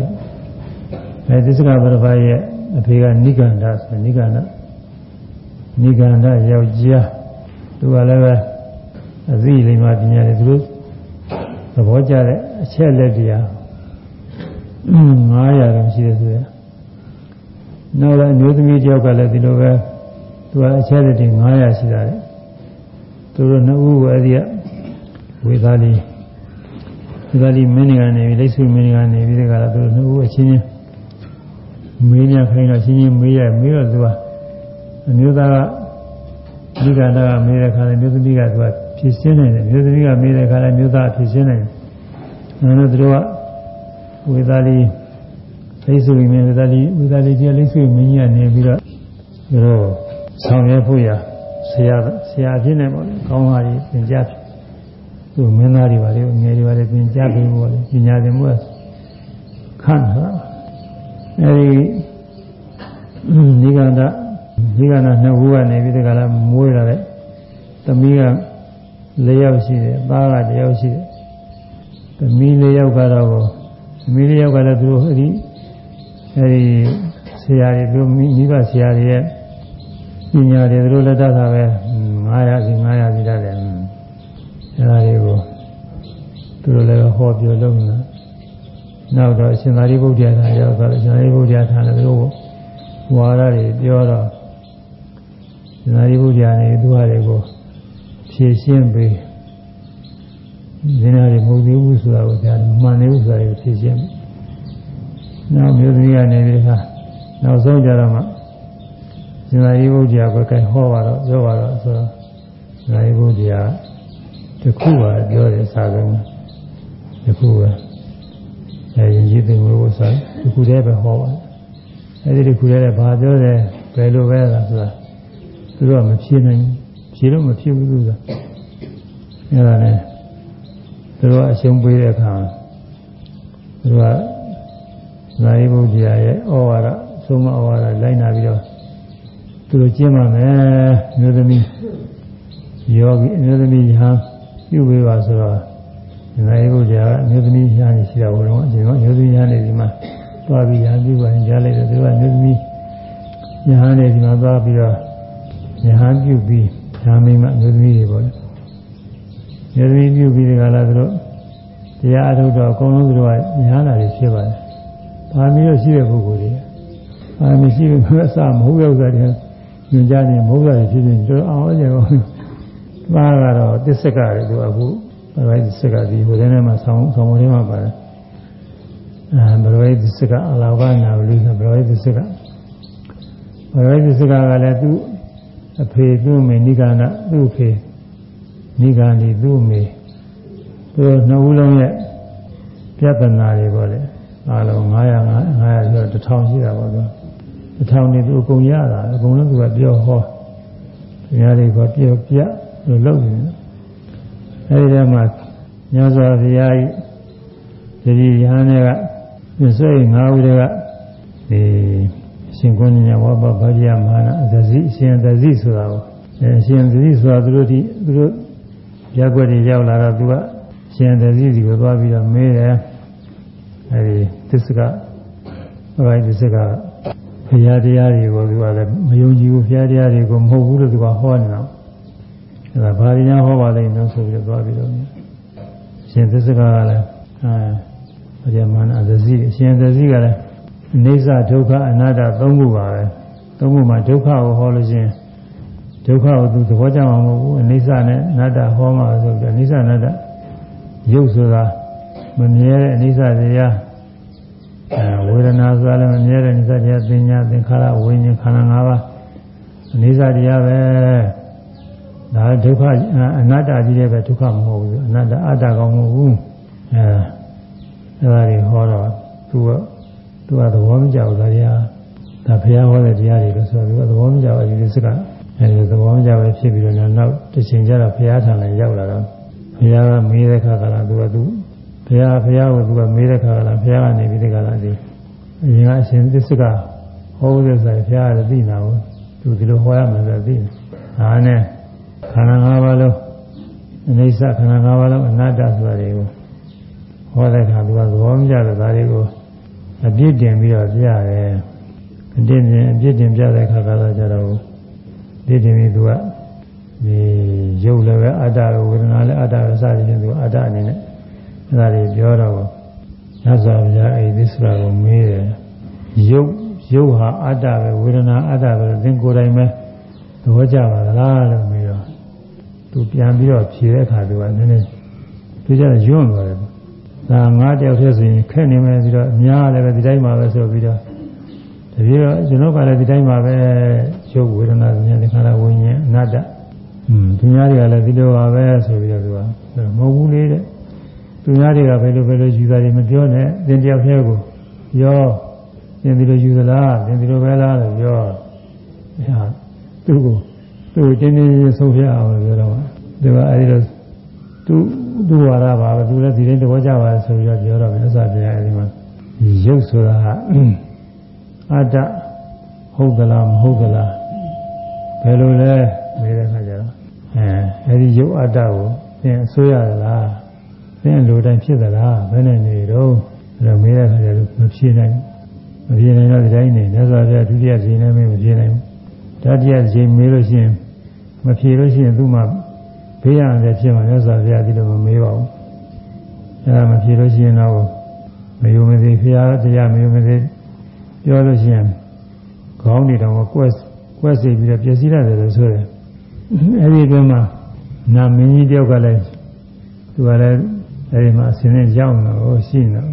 အဲသစ္စကပရဝိရဲ့အဖေကနိကန္ဒဆိုနိကန္ဒနိကန္ဒယောက်ျားသူကလည်းပဲအသိလိမ္မာပညာတွေသူတို့သဘောကျတဲ့အချက်လက်တရား900တောင်ရှိတယ်ဆိုရနောက်လည်းအမျိုးသမီးတယောက်ကလည်းဒီလိုပဲသူကအချက်လက်တွေ900ရှိတာလေသူတို့နှစ်ဦးကိုအဲ့ဒီက ဝေသားလေးဝေသားလေးမင်းတွေကနေပြီးလိတ်ဆွေမင်းတွေကနေပြီးဒီကလာသူတို့နှစ်ဦးအချင်းချင်းမေးမြခိုင်းတော့ချင်းချင်းမေးရမေးတော့သူကအမျိုးသားကဒီကနာကမေးတဲ့ခါလဲမျိုးသမီးကသူကဖြည့်ရှင်းနိုင်တယ်မျိုးသမီးကမေးတဲ့ခါလဲမျိုးသားဖြည့်ရှင်းနိုင်တယ်။အဲဒါတို့ကဝေသာလီလိဆွေမင်းဝေသာလီဝေသာလီကြီးလိဆွေမင်းကြီးကနေပြီးတော့သူတို့ဆောင်ရွက်ဖို့ရဆရာဆရာဖြစ်နေပေါ့လေ။ကောင်းပါပြီသင်ကြားဖြစ် သူမင်းသားတွေပါလေငယ်တွေပါလေသင်ကြားပြီးပေါ့လေပညာသင်မှုခန့်တာအဲဒီဒီကန္တဒီကန္တနှစ်ခုကနေပြီးဒီကလာမွေးလာတဲ့သမီးက၄ယောက်ရှိတယ်သားကတစ်ယောက်ရှိတယ်သမီး၄ယောက်ကတော့သမီး၄ယောက်ကလည်းသူတို့အဲဒီအဲဒီဆရာတွေသူမိဘဆရာတွေရဲ့ပညာတွေသူတို့လက်ထပ်တာပဲ900စီ900စီတတ်တယ် အဲဒါတွေကိုသူတို့လည်းဟောပြောလုပ်နေတာနောက်တော့အရှင်သာရိပုတ္တရာသာရောက်တော့အရှင်သာရိပုတ္တရာသာလည်းသူတို့ဝါရတွေပြောတော့ရှင်သာရိပုတ္တရာနေသူဟာတွေကိုဖြည့်ရှင်းပေးဒီနာတွေမဟုတ်သေးဘူးဆိုတာကိုကြားမှန်နေဘူးဆိုတာကိုဖြည့်ရှင်းနောက်မျိုးသမီးကနေဒီကနောက်ဆုံးကြတော့မှရှင်သာရိပုတ္တရာကိုကဲဟောပါတော့ပြောပါတော့ဆိုတော့ရှင်သာရိပုတ္တရာ တခုပါပြောတယ်စာကုံတခုပဲအဲရင်ကြီးသိမှုကိုစာတခုတည်းပဲဟောပါအဲဒီတခုတည်းကဘာပြောတယ်ဘယ်လိုပဲလားဆိုတာသူတို့ကမဖြေနိုင်ဖြေလို့မဖြစ်ဘူးလို့ဆိုတာအဲဒါနဲ့သူတို့ကအရှုံးပေးတဲ့အခါသူတို့ကဇာတိဘုရားရဲ့ဩဝါဒသုံးမဩဝါဒလိုက်နာပြီးတော့သူတို့ကျင့်ပါမယ်မျိုးသမီးယောဂီမျိုးသမီးယဟန် ပြုပေးပါဆိုတော့ဇာတိဘုရားကအမျိုးသမီးယဟန်ရှိတာဘုရားအရှင်ကမျိုးသမီးယဟန်နေဒီမှာသွားပြီးယဟန်ပြုပါရင်ကြားလိုက်တယ်သူကမျိုးသမီးယဟန်နေဒီမှာသွားပြီးတော့ယဟန်ပြုပြီးဓာမိမမျိုးသမီးတွေပေါ့လေယသမီးပြုပြီးဒီကလာသူတို့တရားအထုတ်တော့အကုန်လုံးသူတို့ကညားလာတွေဖြစ်ပါတယ်။ဘာမျိုးရှိတဲ့ပုဂ္ဂိုလ်တွေ။ဘာမျိုးရှိလို့အစမဟုတ်ရောက်တာတွေညွန်ကြနေမဟုတ်တာတွေဖြစ်နေတော့အောင်ကြရော။ ဘာကတော့တစ္ဆကတွေသူအခုဘယ်လိုတစ္ဆကဒီဟိုထဲမှာဆောင်းဆောင်းမထဲမှာပါတယ်။အဲဘယ်လိုတစ္ဆကအလာဘနာလူကဘယ်လိုတစ္ဆကဘယ်လိုတစ္ဆကကလည်းသူအဖေသူ့မေနိကနာသူ့အဖေနိဂန္ဒီသူ့မေသူနှစ်ဦးလုံးရဲ့ပြဿနာတွေပေါ့လေအားလုံး900 900ဆိုတော့1000ရှိတာပေါ့သူ1000နေသူအကုန်ရတာအကုန်လုံးသူကပြောဟောတရားတွေကပြောပြ လို့လုပ်နေတယ်အဲဒီထဲမှာညဇောဘုရားကြီးဒီရဟန်းတွေကပြဆွေး၅ဦးတွေကဒီရှင်ကုဏ္ဏဝဘဗဗျာမဟာနာသတိရှင်သတိဆိုတာကိုအဲရှင်သတိဆိုတာသူတို့ဒီသူတို့ရက်ွက်တွေရောက်လာတော့သူကရှင်သတိစီကိုသွားပြီးတော့မေးတယ်အဲဒီသစ္စကဘယ်သစ္စကဘုရားတရားတွေကိုသူကလည်းမယုံကြည်ဘူးဘုရားတရားတွေကိုမဟုတ်ဘူးလို့သူကဟောနေတာ အဲဒါဘာရင်းဟောပါလိမ့်မယ်ဆိုပြီးတော့သွားပြီးတော့ရှင်သစ္စကကလည်းအဲဘုရားမနာသတိရှင်သတိကလည်းအိဋ္ဌဒုက္ခအနာတ္တသုံးခုပါပဲသုံးခုမှာဒုက္ခကိုဟောလို့ရှင်ဒုက္ခကိုသူသဘောကျမှာမဟုတ်ဘူးအိဋ္ဌနဲ့အနတ္တဟောမှာဆိုပြီးအိဋ္ဌအနတ္တရုပ်ဆိုတာမမြဲတဲ့အိဋ္ဌတရားအဲဝေဒနာဆိုတာလည်းမမြဲတဲ့အိဋ္ဌတရားသင်ညာသင်္ခါရဝိညာဉ်ခန္ဓာ၅ပါးအိဋ္ဌတရားပဲ ဒါဒုက္ခအနတ္တကြီးလည်းပဲဒုက္ခမဟုတ်ဘူးအနတ္တအတ္တကောင်းမဟုတ်ဘူးအဲအဲဒါတွေဟောတော့သူကသူကသဘောမကျဘူးဒါတရားဒါဘုရားဟောတဲ့တရားတွေလို့ဆိုတော့သူကသဘောမကျဘူးဒီစကားအဲဒီသဘောမကျပဲဖြစ်ပြီးတော့နောက်တစ်ချိန်ကျတော့ဘုရားထံလည်းရောက်လာတော့ဘုရားကမေးတဲ့ခါကလာသူကသူဘုရားဘုရားကိုသူကမေးတဲ့ခါကလာဘုရားကနေပြီးတဲ့ခါလာဒီအရင်ကအရှင်သစ္စာဟောတဲ့ဆိုရင်ဘုရားကသိနာဘူးသူဒီလိုဟောရမယ်ဆိုသိတယ်ဒါနဲ့ ခန္ဓာ၅ပါးလုံးအိဋ္ဌခန္ဓာ၅ပါးလုံးအနတ္တဆိုတာတွေကိုဟောတဲ့အခါသူကသဘောမကျတဲ့ဒါတွေကိုအပြစ်တင်ပြီးတော့ပြရတယ်အပြစ်တင်အပြစ်တင်ပြတဲ့အခါကတော့ကျတော့ပြစ်တင်ပြီးသူကဒီရုပ်လည်းပဲအတ္တဝေဒနာလည်းအတ္တပဲစသည်ဖြင့်သူအတ္တအနေနဲ့အဲဒါတွေပြောတော့ညဇာဗျာအဲ့ဒီဆိုတာကိုမေးတယ်ရုပ်ရုပ်ဟာအတ္တပဲဝေဒနာအတ္တပဲသင်ကိုယ်တိုင်ပဲသဘောကျပါလားလို့မေးတော့ သူပြန်ပြီးတော့ဖြေတဲ့အခါသူကနည်းနည်းသူကျတော့ယွန့်သွားတယ်ဒါငါးတယောက်တည်းဆိုရင်ခက်နေမယ်ပြီးတော့အများလည်းပဲဒီတိုင်းမှာပဲဆိုပြီးတော့တပြည့်တော့ကျွန်တော်ကလည်းဒီတိုင်းမှာပဲရုပ်ဝေဒနာဉာဏ်သင်္ခါရဝိညာဉ်အနတ္တอืมသူများတွေကလည်းဒီလိုပါပဲဆိုပြီးတော့သူကမဟုတ်ဘူးလေတဲ့သူများတွေကဘယ်လိုဘယ်လိုယူတာတွေမပြောနဲ့သင်တယောက်တည်းကိုပြောသင်ဒီလိုယူသလားသင်ဒီလိုပဲလားလို့ပြောအဲသူ့ကို သူ့တင်းတင်းချင်းဆုံးဖြတ်အောင်ပြောတော့သူကအဲဒီလိုသူသူ့ဝါဒပါပဲသူလည်းဒီတိုင်းတဘောကြပါဆိုပြီးတော့ပြောတော့မြတ်စွာဘုရားအဲဒီမှာရုပ်ဆိုတာအတ္တဟုတ်သလားမဟုတ်သလားဘယ်လိုလဲမေးတဲ့အခါကျတော့အဲအဲဒီရုပ်အတ္တကိုသင်အစိုးရလားသင်လိုတိုင်းဖြစ်သလားဘယ်နဲ့နေတော့အဲတော့မေးတဲ့အခါကျတော့မဖြေနိုင်မဖြေနိုင်တော့ဒီတိုင်းနေမြတ်စွာဘုရားဒုတိယဇေနမေးမဖြေနိုင်ဘူးတတိယဇေမေးလို့ရှိရင် မဖြေလို့ရှိရင်သူ့မှာဘေးရန်လည်းဖြစ်မှာမြတ်စွာဘုရားဒီလိုမမေးပါဘူးအဲဒါမဖြေလို့ရှိရင်တော့မယုံမသိဖရာတရားမယုံမသိပြောလို့ရှိရင်ခေါင်းတွေတော့ကွက်ကွက်စီပြီးတော့ပြည့်စည်ရတယ်လို့ဆိုတယ်အဲဒီအတွင်းမှာနာမင်းကြီးတယောက်ကလည်းသူကလည်းအဲဒီမှာအစင်းနဲ့ရောက်နေတော့ရှိနေတော့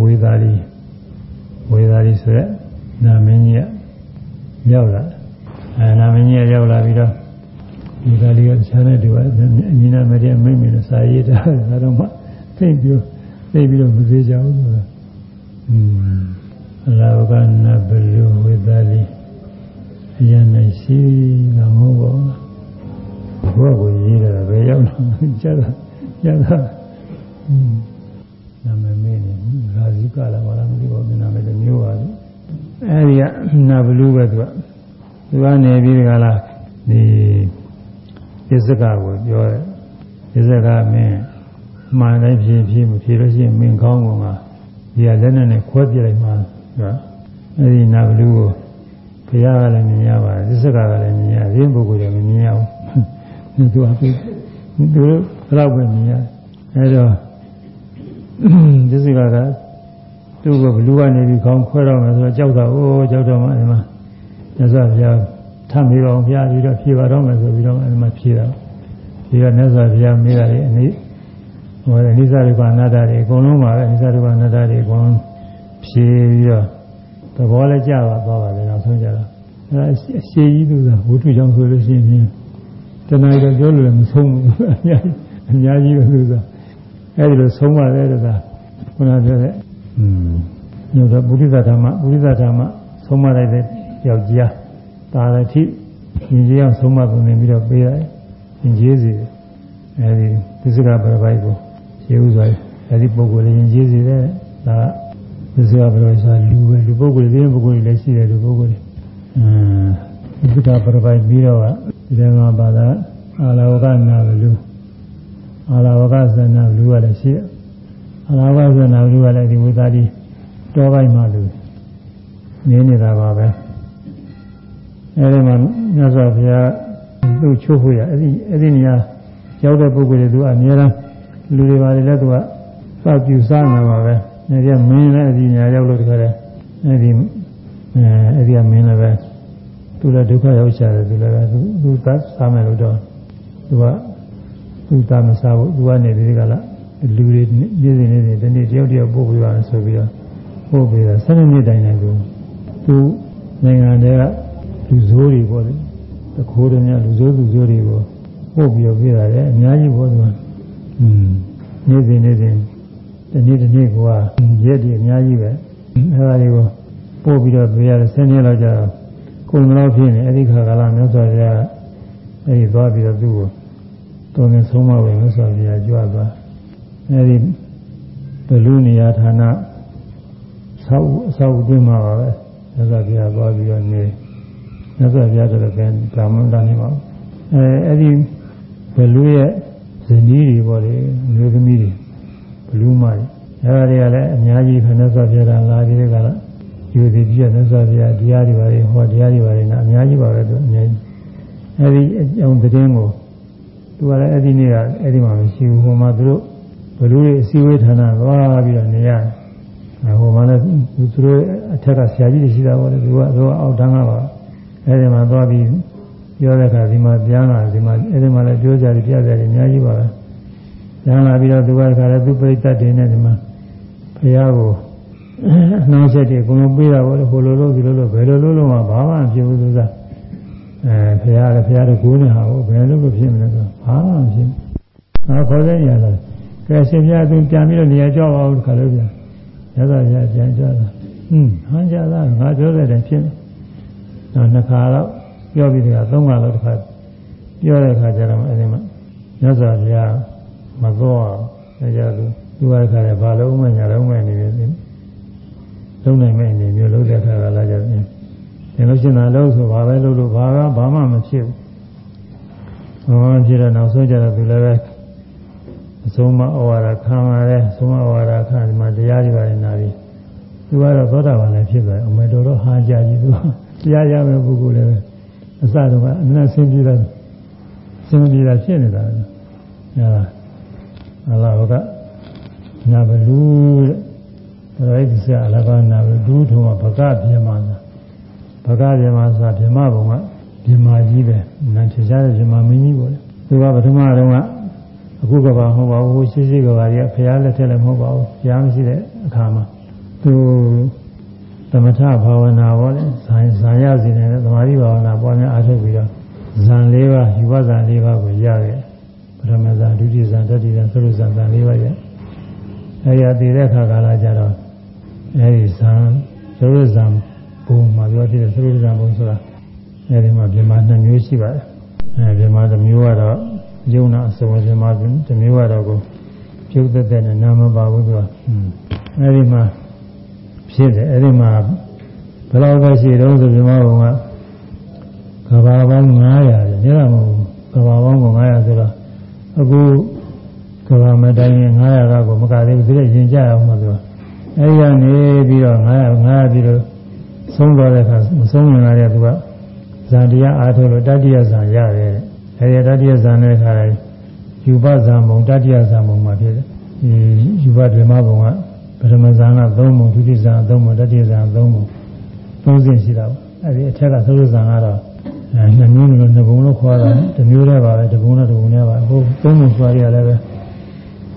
ဝေသာလီဝေသာလီဆိုရက်နာမင်းကြီးကရောက်လာအဲနာမင်းကြီးကရောက်လာပြီးတော့ ဒီကလေးကဆရာနဲ့တူအညီနာမတဲ့အမိမ့်မင်းစာရေးတာဒါတော့မှသိပြီးသိပြီးတော့မသေးကြဘူးဆိုတာอืมအလာဝကနဘလူဝေသာလီအရနိုင်ရှိကမဟုတ်ပါဘူးဘုရားကိုရေးတာပဲရောက်တော့ကြားတာကြားတာอืมနာမည်မင်းနေရာဇိကလာပါလားမသိပါဘူးနာမည်လည်းမျိုးပါဘူးအဲဒီကနဘလူပဲသူကသူကနေပြီးကြလားဒီ ပစ္စကကိုပြောတယ်ပစ္စကမင်းမှန်တိုင်းဖြေဖြေမဖြေလို့ရှိရင်မင်းကောင်းကောင်ကဒီကလက်နဲ့နဲ့ခွဲပြလိုက်မှကအဲဒီနာဘလူကိုဘုရားကလည်းမြင်ရပါတယ်ပစ္စကကလည်းမြင်ရရင်းပုဂ္ဂိုလ်လည်းမမြင်ရဘူးသူကသူတို့ဘယ်တော့ပဲမြင်ရအဲတော့ပစ္စကကသူ့ကိုဘလူကနေပြီးခေါင်းခွဲတော့မယ်ဆိုတော့ကြောက်တာအိုးကြောက်တော့မှအဲဒီမှာမြတ်စွာဘုရား ထပ်ပြီးတော့ဘုရားပြီးတော့ဖြေပါတော့မယ်ဆိုပြီးတော့အဲဒီမှာဖြေတာဒီကမြတ်စွာဘုရားမေးတာလေအနည်းဟိုအနိစ္စဒုက္ခအနတ္တတွေအကုန်လုံးပါပဲအနိစ္စဒုက္ခအနတ္တတွေအကုန်လုံးဖြေပြီးတော့သဘောလည်းကြပါသွားပါလေနောက်ဆုံးကြတော့အဲအရှိကြီးသူကဝိထုကြောင့်ဆိုလို့ရှိရင်တဏှာတော့ပြောလို့လည်းမဆုံးဘူးအများကြီးအများကြီးပဲသူကအဲဒီလိုဆုံးပါတယ်တကားခုနပြောတဲ့อืมညတော့ပုရိသဓမ္မပုရိသဓမ္မဆုံးမလိုက်တဲ့ယောက်ျား တာရတိရင်ကြီးအောင်ဆုံးမပုံနေပြီးတော့ပေးရတယ်ရင်ကြီးစီအဲဒီသစ္စကပရပိုက်ကိုရှင်းဥစွာအဲဒီပုဂ္ဂိုလ်လည်းရင်ကြီးစီတဲ့ဒါသစ္စကပရပိုက်ဆိုလူပဲလူပုဂ္ဂိုလ်ဒီပုဂ္ဂိုလ်လည်းရှိတယ်လူပုဂ္ဂိုလ်အင်းသစ္စကပရပိုက်ပြီးတော့ဒီထဲမှာပါတာအာလဝကနာလူအာလဝကဇဏလူကလည်းရှိတယ်အာလဝကဇဏလူကလည်းဒီဝိသတိတောပိုင်းမှာလူနေနေတာပါပဲ အဲဒီမှာမြတ်စွာဘုရားသူ့ချိုးဖို့ရအဲ့ဒီအဲ့ဒီနေရာရောက်တဲ့ပုဂ္ဂိုလ်တွေသူကအများအားလူတွေပါလေလည်းသူကစောက်ပြူစားနေပါပဲနေရမင်းလည်းအဲ့ဒီနေရာရောက်လို့တခါတည်းအဲ့ဒီအဲအဲ့ဒီကမင်းလည်းပဲသူလည်းဒုက္ခရောက်ချတယ်သူလည်းပဲသူသူသတ်စားမယ်လို့တော့သူကသူသားမစားဘူးသူကနေဒီကလာလူတွေနေ့စဉ်နေ့စဉ်ဒီနေ့တယောက်တယောက်ပို့ပြီးပါဆိုပြီးတော့ပို့ပြီးတော့7နှစ်တိုင်တိုင်ကိုသူနိုင်ငံတွေက လူဆိုးတွေပေါ့လေတခိုးတွေများလူဆိုးလူဆိုးတွေကိုပို့ပြီးတော့ပြရတယ်အများကြီးပေါ့ဒီမှာอืมနေ့စဉ်နေ့စဉ်ဒီနေ့ဒီနေ့ကရက်တွေအများကြီးပဲအဲဒါတွေကိုပို့ပြီးတော့ပြရတယ်ဆင်းရဲတော့ကြတော့ကိုယ်မလို့ဖြစ်နေအဲ့ဒီခါကလာမြတ်စွာဘုရားအဲ့ဒီသွားပြီးတော့သူ့ကိုတော်နေဆုံးမဝင်မြတ်စွာဘုရားကြွသွားအဲ့ဒီဘလူနေရာဌာနဆောက်အဆောက်အတွင်းမှာပါပဲမြတ်စွာဘုရားသွားပြီးတော့နေ မြတ်စွာဘုရားတို့လည်းဗြဟ္မဏတန်နေပါအဲအဲ့ဒီဘလူရဲ့ဇနီးတွေပေါ့လေမျိုးသမီးတွေဘလူမတွေအဲ့ဒါတွေကလည်းအများကြီးခဏစွာဘုရားလာပြီးတဲ့ကလာယူသည်ပြည့်မြတ်စွာဘုရားတရားတွေပါလေဟောတရားတွေပါလေနာအများကြီးပါပဲသူအများကြီးအဲ့ဒီအကြောင်းသတင်းကိုသူကလည်းအဲ့ဒီနေ့ကအဲ့ဒီမှာမရှိဘူးဟိုမှာသူတို့ဘလူတွေအစည်းအဝေးဌာနသွားပြီးတော့နေရတယ်ဟိုမှာလည်းသူတို့အထက်ကဆရာကြီးတွေရှိတာပေါ့လေသူကသူကအောက်တန်းကပါ အဲ့ဒီမှာသွားပြီးပြောတဲ့အခါဒီမှာပြန်လာဒီမှာအဲ့ဒီမှာလည်းပြောကြတယ်ပြကြတယ်အများကြီးပါပဲပြန်လာပြီးတော့သူကတခါလည်းသူပြိတ္တတွေနဲ့ဒီမှာဖရာကိုနှောင်းချက်တွေအကုန်လုံးပေးတာပေါ့လေဟိုလိုလိုဒီလိုလိုဘယ်လိုလိုလိုမှဘာမှမဖြစ်ဘူးသူကအဲဖရာလည်းဖရာတို့ကိုးနေဟာကိုဘယ်လိုလိုဖြစ်မလဲဆိုဘာမှမဖြစ်ဘူး။အဲခေါ်တဲ့နေရာဆိုကဲရှင်ပြသူပြန်ပြီးတော့နေရာကြောက်အောင်ခါလို့ပြန်ရသော်ရပြန်ကြတာဟွန်းဟန်ကြတာငါပြောတဲ့တိုင်ဖြစ်တယ်။ နောက်နှစ်ခါတော့ပြောပြီးတခါသုံးခါတော့တစ်ခါပြောတဲ့အခါကျတော့အဲဒီမှာရသော်ရမကောအဲကြသူသူကခါလည်းဘာလုံးမညာလုံးမနေပြီလုံးနိုင်မဲ့အနေမျိုးလုံးတဲ့ခါကလာကြတယ်။ဒီလိုရှင်းတာလို့ဆိုဘာပဲလို့လို့ဘာကဘာမှမဖြစ်ဘူး။ဘာမှဖြစ်တော့နောက်ဆုံးကြတော့သူလည်းပဲအဆုံးမဩဝါဒခံရတယ်အဆုံးမဩဝါဒခံဒီမှာတရားတွေပါနေနာပြီ။သူကတော့သောတာပန်လည်းဖြစ်သွားတယ်။အမေတော်တော့ဟာကြကြီးသူ တရားရမယ့်ပုဂ္ဂိုလ်လည်းပဲအစတော့ကအနက်ဆင်းပြေးတာဆင်းပြေးတာဖြစ်နေတာလေ။ညာအလားကနာဘလူတဲ့ပရိသစ္စအလဘနာဘလူထုံးကဗကပြေမသာဗကပြေမသာပြေမဘုံကပြေမကြီးပဲနန်ထရှားတဲ့ပြေမမင်းကြီးပေါ့လေသူကပထမတုန်းကအခုကဘာမဟုတ်ပါဘူးရှိရှိကဘာကြီးဖရားလက်ထက်လည်းမဟုတ်ပါဘူးဖရားမရှိတဲ့အခါမှာသူသ မထဘာဝနာပေါ့လေဇာဇာရစီနေတဲ့သမာဓိဘာဝနာပွားများအားထုတ်ပြီးတော့ဇန်၄ပါးယူဝဇန်၄ပါးကိုရခဲ့ပထမဇန်ဒုတိယဇန်တတိယဇန်သုရဇန်ဇန်၄ပါးရအဲဒီအတည်တဲ့ခါကာလကျတော့အဲဒီဇန်သုရဇန်ဘုံမှာပြောဖြစ်တဲ့သုရဇန်ဘုံဆိုတာအဲဒီမှာပြမနှစ်မျိုးရှိပါတယ်အဲပြမတစ်မျိုးကတော့ယုံနာအစုံပြမတစ်မျိုးကတော့ကိုပြုတ်သက်တဲ့နဲ့နာမပါဘူးသူကအဲဒီမှာ ဖြစ်တယ်အဲဒီမှာဘယ်လောက်ပဲရှိတော့ဆိုပြမဘုံကကဘာပေါင်း900တယ်ညတာမဟုတ်ကဘာပေါင်းက900ဆိုတော့အခုကဘာမတိုင်းရင်900ကကိုမကသေးဘူးဒီကရင်ကြအောင်မှဆိုအဲဒီကနေပြီးတော့900 900ပြီးတော့ဆုံးသွားတဲ့အခါမဆုံးရင်လည်းသူကဇာတရားအားထုတ်လို့တတိယဇာရတယ်အဲဒီတတိယဇာနဲ့ခါတိုင်းယူပဇာမုံတတိယဇာမုံမှာဖြစ်တယ်ဒီယူပဓမ္မဘုံက ပထမဇာက3မုံဒုတိယဇာ3မုံတတိယဇာ3မုံသုံးစဉ်ရှိတာပေါ့အဲဒီအထက်ကသုရဇာကတော့အဲနှစ်မျိုးလို့နှစ်ဘုံလို့ခေါ်တာတစ်မျိုးတည်းပါပဲတစ်ဘုံနဲ့တစ်ဘုံနဲ့ပါဟုတ်သုံးဘုံခေါ်ရလည်းပဲ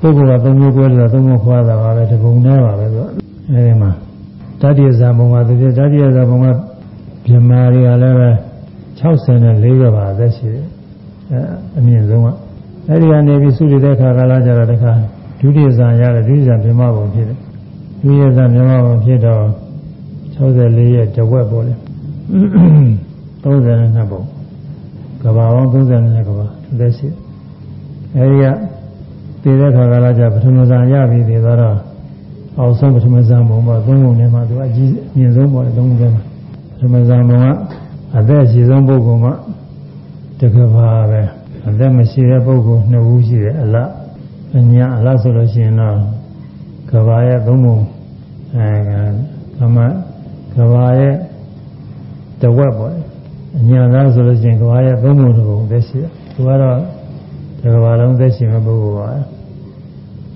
ပုဂ္ဂိုလ်ကသုံးမျိုးကွဲတယ်သုံးမျိုးခွာတာပါပဲတစ်ဘုံနဲ့ပါပဲဆိုအဲဒီမှာတတိယဇာဘုံကတတိယတတိယဇာဘုံကပြမာတွေကလည်းပဲ64ကပါသက်ရှိတယ်အဲအမြင့်ဆုံးကအဲဒီကနေပြီးစုရတဲ့ခါကလာကြတော့တခါဒုတိယဇာရတယ်ဒုတိယဇာပြမဘုံဖြစ်တယ် ဒုတိယဇာပြမဘုံဖြစ်တော့64ရဲ့တဝက်ပေါ့လေ32ပုံကဘာပေါင်း32ကဘာသက်ရှိအဲဒီကတည်တဲ့ခါကလာကြပထမဇာရပြီတည်သွားတော့အောက်ဆုံးပထမဇာဘုံပေါ့သုံးပုံထဲမှာသူအကြီးအမြင့်ဆုံးပေါ့လေသုံးပုံထဲမှာပထမဇာဘုံကအသက်ရှိဆုံးပုဂ္ဂိုလ်မှတကဘာပဲအသက်မရှိတဲ့ပုဂ္ဂိုလ်နှစ်ဦးရှိတယ်အလအညာအလဆိုလို့ရှိရင်တော့ ကဘာရဲ့သုံးပုံအဲကမကဘာရဲ့တဝက်ပေါ့အညာလားဆိုလို့ရှိရင်ကဘာရဲ့သုံးပုံတစ်ပုံသက်ရှိတယ်သူကတော့တကဘာလုံးသက်ရှိမဲ့ပုဂ္ဂိုလ်ပါ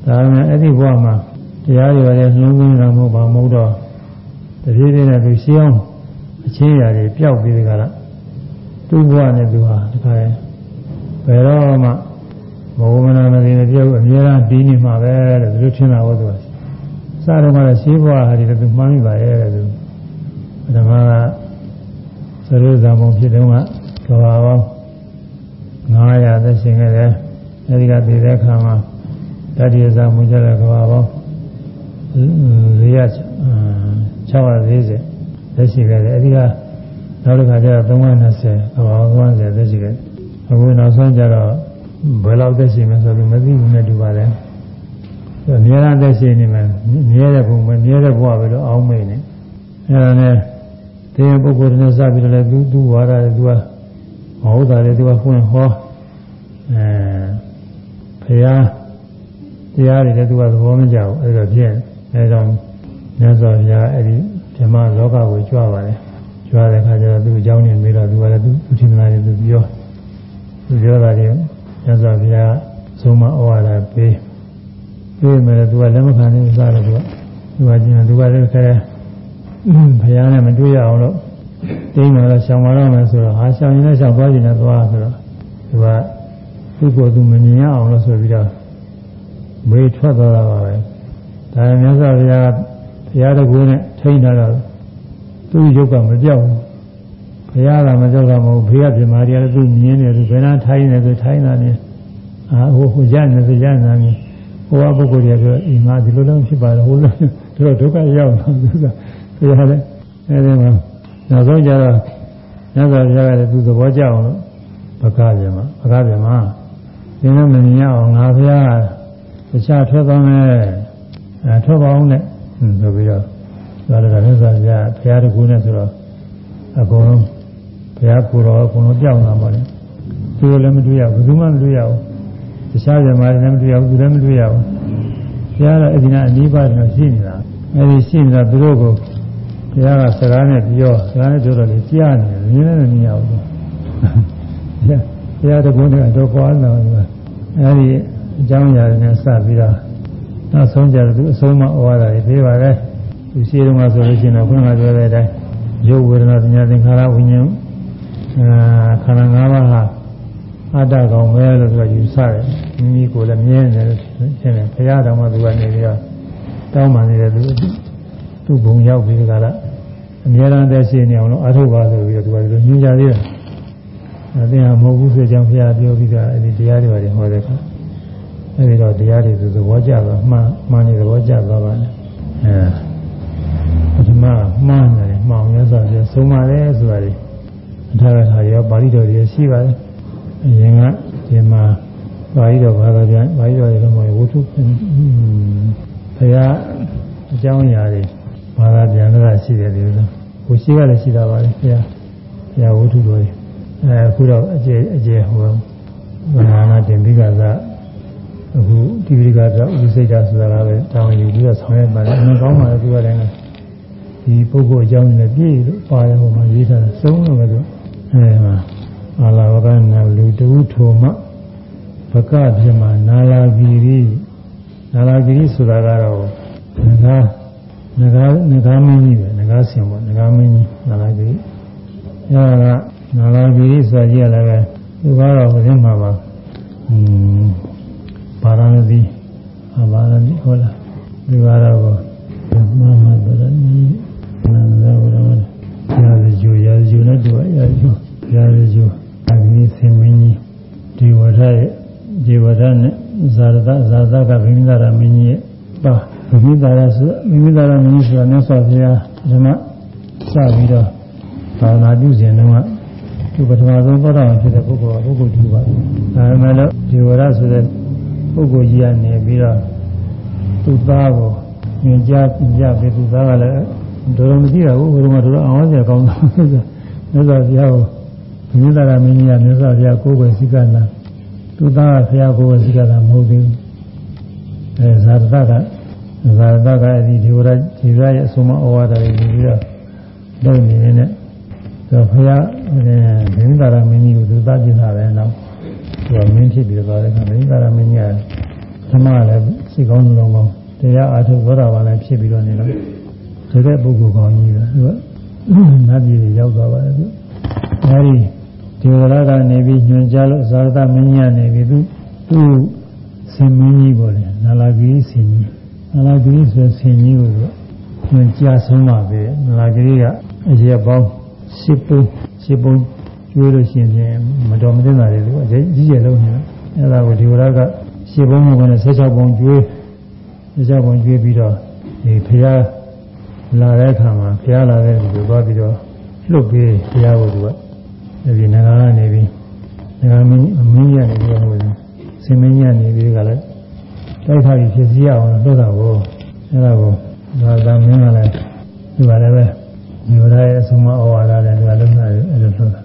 ဒါပေမဲ့အဲ့ဒီဘဝမှာတရားရွယ်တဲ့နှလုံးသွင်းတာမဟုတ်ပါမဟုတ်တော့တပြေးပြေးနဲ့သူရှင်းအောင်အချင်းရာတွေပျောက်ပြီးကြတာသူ့ဘဝနဲ့သူဟာတခါရင်ဘယ်တော့မှ ဘောမနာမသိမပြောဘူးအများအားပြီးနေမှာပဲတဲ့သူတို့ထင်တာဟုတ်သူကစတော့မှရှင်းဘဝဟာဒီသူမှန်းမိပါရဲ့တဲ့သူပထမကသရုပ်ဇာမုံဖြစ်တုန်းကကဘာပေါင်း900သက်ရှင်ခဲ့တယ်အဲဒီကတည်တဲ့အခါမှာတတိယဇာမုံကြတဲ့ကဘာပေါင်း400 640သက်ရှိခဲ့တယ်အဲဒီကနောက်တစ်ခါကျတော့320ကဘာ30သက်ရှိခဲ့အခုနောက်ဆုံးကျတော့ ဘယ်လောက်သက်ရှိမလဲဆိုပြီးမသိဘူးနဲ့တူပါတယ်အများအားသက်ရှိနေမှာမြဲတဲ့ဘုံပဲမြဲတဲ့ဘဝပဲလို့အောင်းမိတ်နေအဲဒါနဲ့တရားပုဂ္ဂိုလ်တွေနဲ့စပြီးတော့လည်းသူသူဝါဒတွေသူကမဟုတ်တာတွေသူကဖွင့်ဟောအဲဖရာတရားတွေလည်းသူကသဘောမကျဘူးအဲဒါဖြင့်အဲကြောင့်မြတ်စွာဘုရားအဲ့ဒီဓမ္မလောကကိုကြွပါတယ်ကြွတဲ့အခါကျတော့သူ့အကြောင်းနဲ့ပြီးတော့သူကလည်းသူသူထင်တာတွေသူပြောသူပြောတာတွေ မြတ်စွာဘုရားဆုံးမဩဝါဒပေးပေးမယ်သူကလက်မခံနိုင်ဘူးစားတယ်သူကသူကကျင်သူကလည်းခဲဘုရားနဲ့မတွေ့ရအောင်လို့တင်းတော့ရှောင်ပါတော့မယ်ဆိုတော့ဟာရှောင်ရင်လည်းရှောင်သွားခြင်းနဲ့သွားဆိုတော့သူကသူ့ကိုယ်သူမမြင်ရအောင်လို့ဆိုပြီးတော့မေးထွက်သွားတာပါပဲဒါမြတ်စွာဘုရားကဘုရားတကူနဲ့ထိန်းထားတော့သူ့ရုပ်ကမပြောက်ဘူး ဘုရားကမကြောက်တာမဟုတ်ဘေးကပြမာရီကသူမြင်နေတယ်ဘယ်နာထိုင်းနေဆိုထိုင်းတာနေအာဟိုဟိုရနေဆိုရနေတယ်ဟိုကပုဂ္ဂိုလ်တွေကပြောအိမ်မှာဒီလိုလုံးဖြစ်ပါတယ်ဟိုလိုတို့ဒုက္ခရောက်တော့သူကဘုရားလည်းအဲဒီမှာနောက်ဆုံးကြတော့ညဇောဘုရားကလည်းသူသဘောကျအောင်လို့ဘကပြန်မှာဘကပြန်မှာဒီလိုမမြင်ရအောင်ငါဘုရားကတခြားထွက်သွားမယ်အဲထွက်ပါအောင်နဲ့ဆိုပြီးတော့သာရကမြတ်စွာဘုရားဘုရားတကူနဲ့ဆိုတော့အကုန်လုံးဘု ရားကိုယ်တော်အကုန်လုံးပြောင်းလာပါလေသူလည်းမတွေ့ရဘူးဘယ်သူမှမတွေ့ရဘူးတခြားဇမားလည်းမတွေ့ရဘူးသူလည်းမတွေ့ရဘူးဘုရားကအဲ့ဒီနာအနိဗ္ဗာန်ကိုရှိနေတာအဲ့ဒီရှိနေတာသူတို့ကိုဘုရားကစကားနဲ့ပြောစကားနဲ့ပြောတော့လေကြားနေတယ်မြင်လည်းမမြင်ရဘူးဘုရားတကူနဲ့တော့ပွားလာတယ်အဲ့ဒီအကြောင်းအရာတွေနဲ့စပြီးတော့နောက်ဆုံးကြတော့သူအဆုံးမဩဝါဒတွေပေးပါလေသူရှိတုန်းကဆိုလို့ရှိရင်တော့ခုနကပြောတဲ့အတိုင်းရုပ်ဝေဒနာပညာသင်္ခါရဝိညာဉ်အာ ခန္ဓာ၅ပါးဟာအတ္တကောင်ပဲလို့သူကယူဆတယ်မိမိကိုယ်လည်းမြဲနေတယ်ရှင်းတယ်ဘုရားတော်မှသူကနေပြီးတော့တောင်းပန်နေတယ်သူသူ့ဘုံရောက်ပြီးကြတာအများအားသက်ရှိနေအောင်လို့အထုပ်ပါဆိုပြီးတော့သူကဒီလိုညွှန်ကြားသေးတယ်အသိဟာမဟုတ်ဘူးဆိုကြောင့်ဘုရားပြောပြီးတော့အဲဒီတရားတွေပါတယ်ဟောတဲ့အခါအဲဒီတော့တရားတွေသူသဘောကျတော့မှန်မှန်နေသဘောကျသွားပါနဲ့အဲပထမမှားနေတယ်မှောင်ရဆိုပြီးဆုံးမတယ်ဆိုတာလေ အထာရထာရောပါဠိတော်တွေရှိပါတယ်အရင်ကဒီမှာပါဠိတော်ဘာသာပြန်ပါဠိတော်တွေတော့မဟုတ်ဝုထုဘုရားအကြောင်းအရာတွေဘာသာပြန်လာရှိတယ်ဒီလိုကိုရှိကလည်းရှိတာပါလေဘုရားဘုရားဝုထုတော်တွေအဲအခုတော့အကျေအကျေဟောဘာနာတင်ပြီးကသာအခုဒီပရိကတော့ဥစိတ်တာဆိုတာကပဲတောင်းယူပြီးတော့ဆောင်ရွက်ပါတယ်အမှန်ကောင်းပါလေသူကလည်းဒီပုဂ္ဂိုလ်အကြောင်းနဲ့ပြည့်လို့ပါတယ်ဟိုမှာရေးထားတာသုံးလို့ပဲသူ အဲမှာအာလာဝကနာလူတူထုံမဘကပြမနာလာဂီရီနာလာဂီရီဆိုတာကတော့ငါငကားငကားမင်းကြီးပဲငကားဆင်ပေါ့ငကားမင်းကြီးနာလာဂီရီအဲဒါကနာလာဂီရီဆိုတာကြီးလည်းပဲသူကတော့ဘယ်မှာပါอืมပါရဏသီအပါရဏသီဟုတ်လားဒီကတော့မမဒရဏီနန္ဒဝရမ ရာဇဂျူရာဇဂျူနဲ့တူရာဇဂျူရာဇဂျူအဂိသင်မင်းကြီးဒီဝရရဲ့ဒီဝရနဲ့ဇာရတဇာသကဗိမိသာရမင်းကြီးရဲ့ပါဗိမိသာရဆိုဗိမိသာရမင်းကြီးဆိုတာမြတ်စွာဘုရားဓမ္မစပြီးတော့ဘာနာပြုစဉ်တုန်းကသူပထမဆုံးသောတာပန်ဖြစ်တဲ့ပုဂ္ဂိုလ်ကပုဂ္ဂိုလ်တူပါဒါပေမဲ့လို့ဒီဝရဆိုတဲ့ပုဂ္ဂိုလ်ကြီးကနေပြီးတော့သူ့သားကိုညင်ကြပြပြသူ့သားကလည်း တော်တော်မကြည့်ရဘူးဘယ်တော့မှတော်တော်အောင်ရကောင်းတာမြတ်စွာဘုရားကိုမြတ်သာရမင်းကြီးကမြတ်စွာဘုရားကိုယ်ကိုယ်စိကနာသူ့သားကဘုရားကိုယ်ကိုယ်စိကနာမဟုတ်သေးဘူးအဲဇာတကဇာတကအဲဒီဒီဝရဒီရရဲ့အဆုံးမဩဝါဒတွေပြီးတော့လုပ်နေနေတော့ဘုရားမြတ်သာရမင်းကြီးကိုသူသားပြင်တာပဲနော်သူကမင်းဖြစ်ပြီးတော့တယ်ကမြတ်သာရမင်းကြီးကဓမ္မလည်းစိတ်ကောင်းနှလုံးကောင်းတရားအားထုတ်သောတာပန်လည်းဖြစ်ပြီးတော့နေတော့ ဒီတဲ့ပုဂ္ဂိုလ်ကောင်းကြီးကသူကနတ်ပြည်ရောက်သွားပါတယ်သူအဲဒီဒီဝရကနေပြီးညွှန်ကြားလို့ဇာရတမင်းကြီးကနေပြီးသူသူဆင်မင်းကြီးပေါ်တယ်နာလာဂီဆင်ကြီးနာလာဂီဆိုဆင်ကြီးကိုညွှန်ကြားဆုံးပါပဲနာလာဂီကအရေပေါင်းရှစ်ပုံရှစ်ပုံကျွေးလို့ရှိရင်မတော်မသင့်တာတွေသူအကြီးကြီးကျယ်လုံးနေတယ်အဲဒါကိုဒီဝရကရှစ်ပုံကလည်း16ပုံကျွေး16ပုံကျွေးပြီးတော့ဒီဖရာ လာတဲ့အခါမှာဘုရားလာတဲ့လူတွေသွားပြီးတော့လှုပ်ပြီးဘုရားကိုသူကဒီငါကနေပြီးငါမင်းမင်းရနေပြီးတော့ဟိုစင်မင်းရနေပြီးကလည်းတိုက်ခါကြီးဖြစ်စီရအောင်လို့တာကိုအဲ့ဒါကိုဒါသာမင်းကလည်းဒီပါလည်းပဲမြို့သားရဲ့အဆုံးမဩဝါဒနဲ့ဒီကလုံးသားအဲ့လိုလို့တာ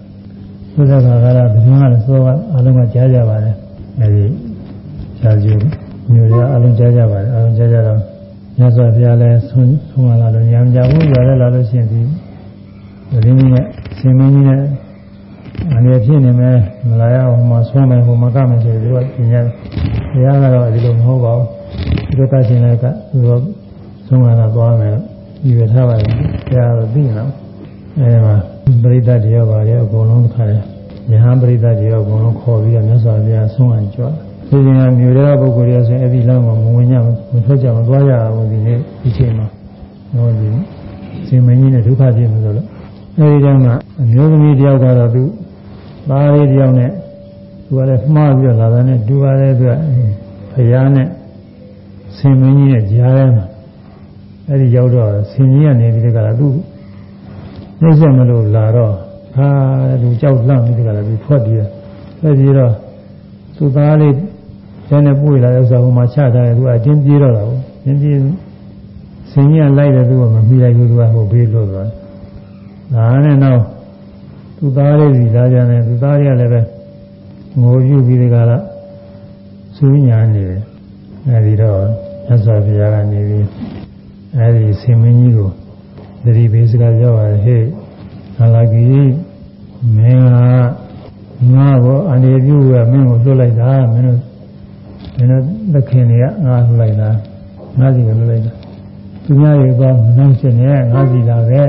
သုဒ္ဓဘာသာကဘုရားကလည်းသောကအလုံးကကြားကြပါတယ်အဲ့ဒီရှားကျူမြို့ရအလုံးကြားကြပါတယ်အလုံးကြားကြတော့ မြတ်စွာဘုရားလည်းဆုံးဆုံးလာလို့ညံကြဘူးရွာလည်းလာလို့ရှိရင်ဒီဒီနည်းနဲ့ရှင်မင်းကြီးနဲ့အနေဖြစ်နေမယ်မလာရအောင်မဆုံးမယ်ဟိုမကမယ်ဆိုပြီးတော့ပြင်ရတယ်ဘုရားကတော့ဒီလိုမဟုတ်ပါဘူးဒီလိုတတ်ရှင်လည်းကသူတို့ဆုံးလာသွားမယ်လို့ဒီရထားပါလေဘုရားတော့သိနေတော့အဲဒီမှာပရိသတ်တရားပါလေအကုန်လုံးတစ်ခါလေယဟန်ပရိသတ်တရားအကုန်လုံးခေါ်ပြီးတော့မြတ်စွာဘုရားဆုံးအောင်ကြွားဒီ ရင်ကမြို့ရဲပုဂ္ဂိုလ်ရဆိုရင်အဲ့ဒီလမ်းမှာမဝင်ကြမထွက်ကြမသွားကြဘူးဒီနေ့ဒီချိန်မှာဟောဒီရှင်မင်းကြီးနဲ့ဒုက္ခဖြစ်နေလို့အဲဒီတည်းမှာအမျိုးသမီးတယောက်ကတော့သူသားလေးတယောက်နဲ့သူကလည်းမှားပြီးတော့လာတယ်နဲ့တူပါတယ်သူကဖယားနဲ့ဆင်မင်းကြီးနဲ့ကြားထဲမှာအဲ့ဒီရောက်တော့ဆင်ကြီးကနေပြီးတကလားသူနှိမ့်ဆက်မလို့လာတော့ဟာသူကြောက်လန့်ပြီးတကလားသူထွက်ပြီးတော့ထွက်ပြီးတော့သူသားလေး ကျန်တဲ့ပွေလာတဲ့ဥစ္စာဟိုမှာချထားတယ်သူကအတင်းပြေးတော့တာကိုတင်းပြေးဆင်ကြီးကလိုက်တယ်သူကမမိလိုက်ဘူးသူကဟိုဘေးလို့သွားဒါနဲ့တော့သူသားလေးစီလာကြတယ်သူသားလေးကလည်းပဲငိုပြုပြီးဒီကလာစူးညာနေတယ်အဲဒီတော့မြတ်စွာဘုရားကနေပြီးအဲဒီဆင်မင်းကြီးကိုသတိပေးစကားပြောပါတယ်ဟေ့ဟာလာကြီးမင်းကငါ့ကိုအနေပြုကမင်းကိုလွတ်လိုက်တာမင်းတို့ မင်းတို့သခင်တွေကငါလွတ်လိုက်တာငါစီကလွတ်လိုက်တာသူများတွေကမနှောင့်ရှင်းနေငါစီလာပဲ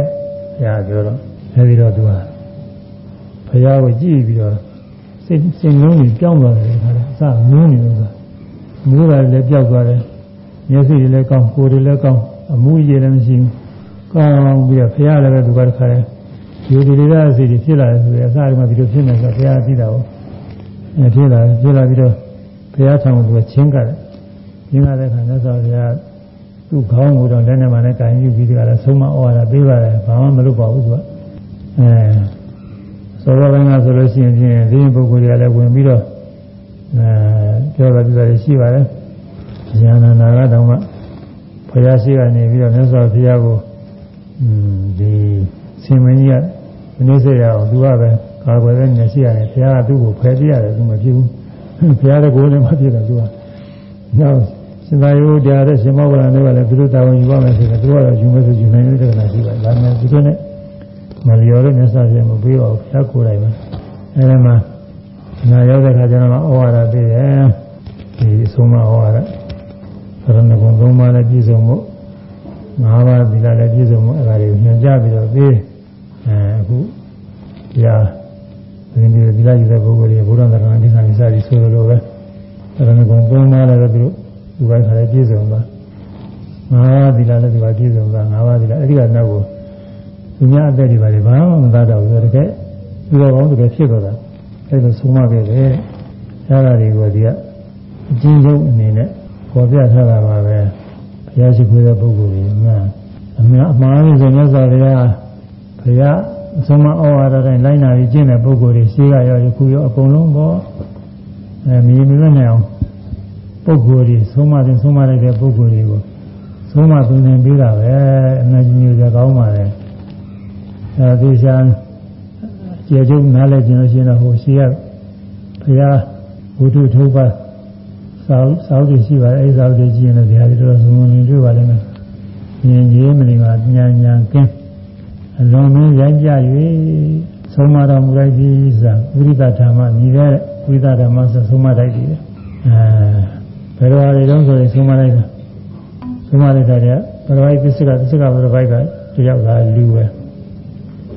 ဘုရားပြောတော့အဲဒီတော့သူကဘုရားကိုကြည့်ပြီးတော့စိတ်စိတ်လုံးကြီးပြောင်းသွားတယ်ခါတယ်အစမူးနေလို့ကမူးတာလည်းပြောက်သွားတယ်မျက်စိတွေလည်းကောင်းကိုယ်တွေလည်းကောင်းအမှုရည်လည်းမရှိဘူးကောင်းပြီးတော့ဘုရားလည်းပဲသူကတခါတယ်ယူဒီလေးသားစီတွေဖြစ်လာတယ်ဆိုရင်အစကမှဒီလိုဖြစ်နေဆိုဘုရားသိတာကိုအဲဖြစ်လာဖြစ်လာပြီးတော့ဘု ရားဆောင်ကချင်းကတယ်ချင်းကတဲ့ခါမြတ်စွာဘုရားသူ့ခေါင်းကိုတော့လက်နဲ့မှလည်းကင်ယူပြီးဒီကလည်းဆုံးမဩဝါဒပေးပါတယ်ဘာမှမလုပ်ပါဘူးသူကအဲသောရပိုင်းကဆိုလို့ရှိရင်ဖြင့်ဒီပုဂ္ဂိုလ်တွေကလည်းဝင်ပြီးတော့အဲပြောတာပြတာရှိပါတယ်ဉာဏနာကတောင်မှဘုရားရှိကနေပြီးတော့မြတ်စွာဘုရားကိုဒီဆင်မင်းကြီးကမနှိမ့်စေရအောင်သူကပဲကာကွယ်တဲ့ညရှိရတယ်ဘုရားကသူ့ကိုဖယ်ပြရတယ်သူမဖြစ်ဘူး ဘုရားလည်းကိုယ်နဲ့မဖြစ်တယ်သူကနောက်ရှင်သာယောတရားတဲ့ရှင်မောဂလန်တွေကလည်းသူတို့တာဝန်ယူပါမယ်ဆိုတော့သူကတော့ယူမယ်ဆိုယူနိုင်တဲ့ကနာရှိပါတယ်ဒါမှမဟုတ်သူတို့နဲ့မလျော်တဲ့မြတ်စွာဘုရားမပေးပါဘူးဘုရားကိုယ်တိုင်ပဲအဲဒီမှာနာရောက်တဲ့ခါကျတော့ဩဝါဒပေးတယ်ဒီအဆုံးမဩဝါဒသရဏဂုံသုံးပါးလည်းပြည့်စုံမှုငါးပါးသီလလည်းပြည့်စုံမှုအဲဒါတွေကိုညွှန်ကြားပြီးတော့ပေးအဲအခုတရား ဒီနေ့သီလယူတဲ့ပုဂ္ဂိုလ်တွေဘုရားသရဏဒိဋ္ဌာန်စသည်ဆိုလိုပဲသရဏဂုံသုံးပါးလည်းသူတို့ဒီဘက်ခါလည်းပြည့်စုံပါငါးပါးသီလလည်းဒီဘက်ပြည့်စုံပါငါးပါးသီလအဲ့ဒီကနောက်ကိုသူများအသက်တွေပါလေဘာမှမသားတော့ဘူးတကယ်ဒီလိုကောင်းတကယ်ဖြစ်တော့တာအဲ့လိုဆုံးမခဲ့တယ်။အဲဒါတွေကိုဒီကအကျဉ်းချုပ်အနေနဲ့ပေါ်ပြထားတာပါပဲ။ဘုရားရှိခိုးတဲ့ပုဂ္ဂိုလ်တွေမှအမှန်အမှားလို့ဆိုမြတ်စွာဘုရားဘုရားအ ဆုံးမဩဝါဒတိုင်းလိုက်နာပြီးကျင့်တဲ့ပုဂ္ဂိုလ်တွေရှိကရောယခုရောအကုန်လုံးပေါ့အဲမြင်မြင်နဲ့အောင်ပုဂ္ဂိုလ်တွေဆုံးမတဲ့ဆုံးမလိုက်တဲ့ပုဂ္ဂိုလ်တွေကိုဆုံးမသွင်းနေပြီးတာပဲအမှန်ကြီးမျိုးကြကောင်းပါလေ။အဲဒီရှာကျေကျုံနားလဲကျင်လို့ရှိရင်တော့ဟိုရှိရဘုရားဘုဒ္ဓထုတ်ပါစောက်စောက်တွေရှိပါတယ်အဲစောက်တွေကြည့်ရင်လည်းဘုရားတွေတော့သုံးဝင်တွေ့ပါလိမ့်မယ်။ဉာဏ်ကြီးမနေပါဉာဏ်ဉာဏ်ကင်း အလုံးမင်းရိုက်ကြ၍သုံးမတော်မူလိုက်ပြီဆိုတာဝိရိဒဓမ္မမြည်တဲ့ဝိရိဒဓမ္မဆိုသုံးမတိုက်တယ်အဲဘယ်လိုအရေးတုံးဆိုရင်သုံးမလိုက်တာသုံးမလိုက်တာကဘယ်လိုအိပစ္စကပစ္စကဘယ်လိုဘိုက်ကတယောက်သာလူပဲ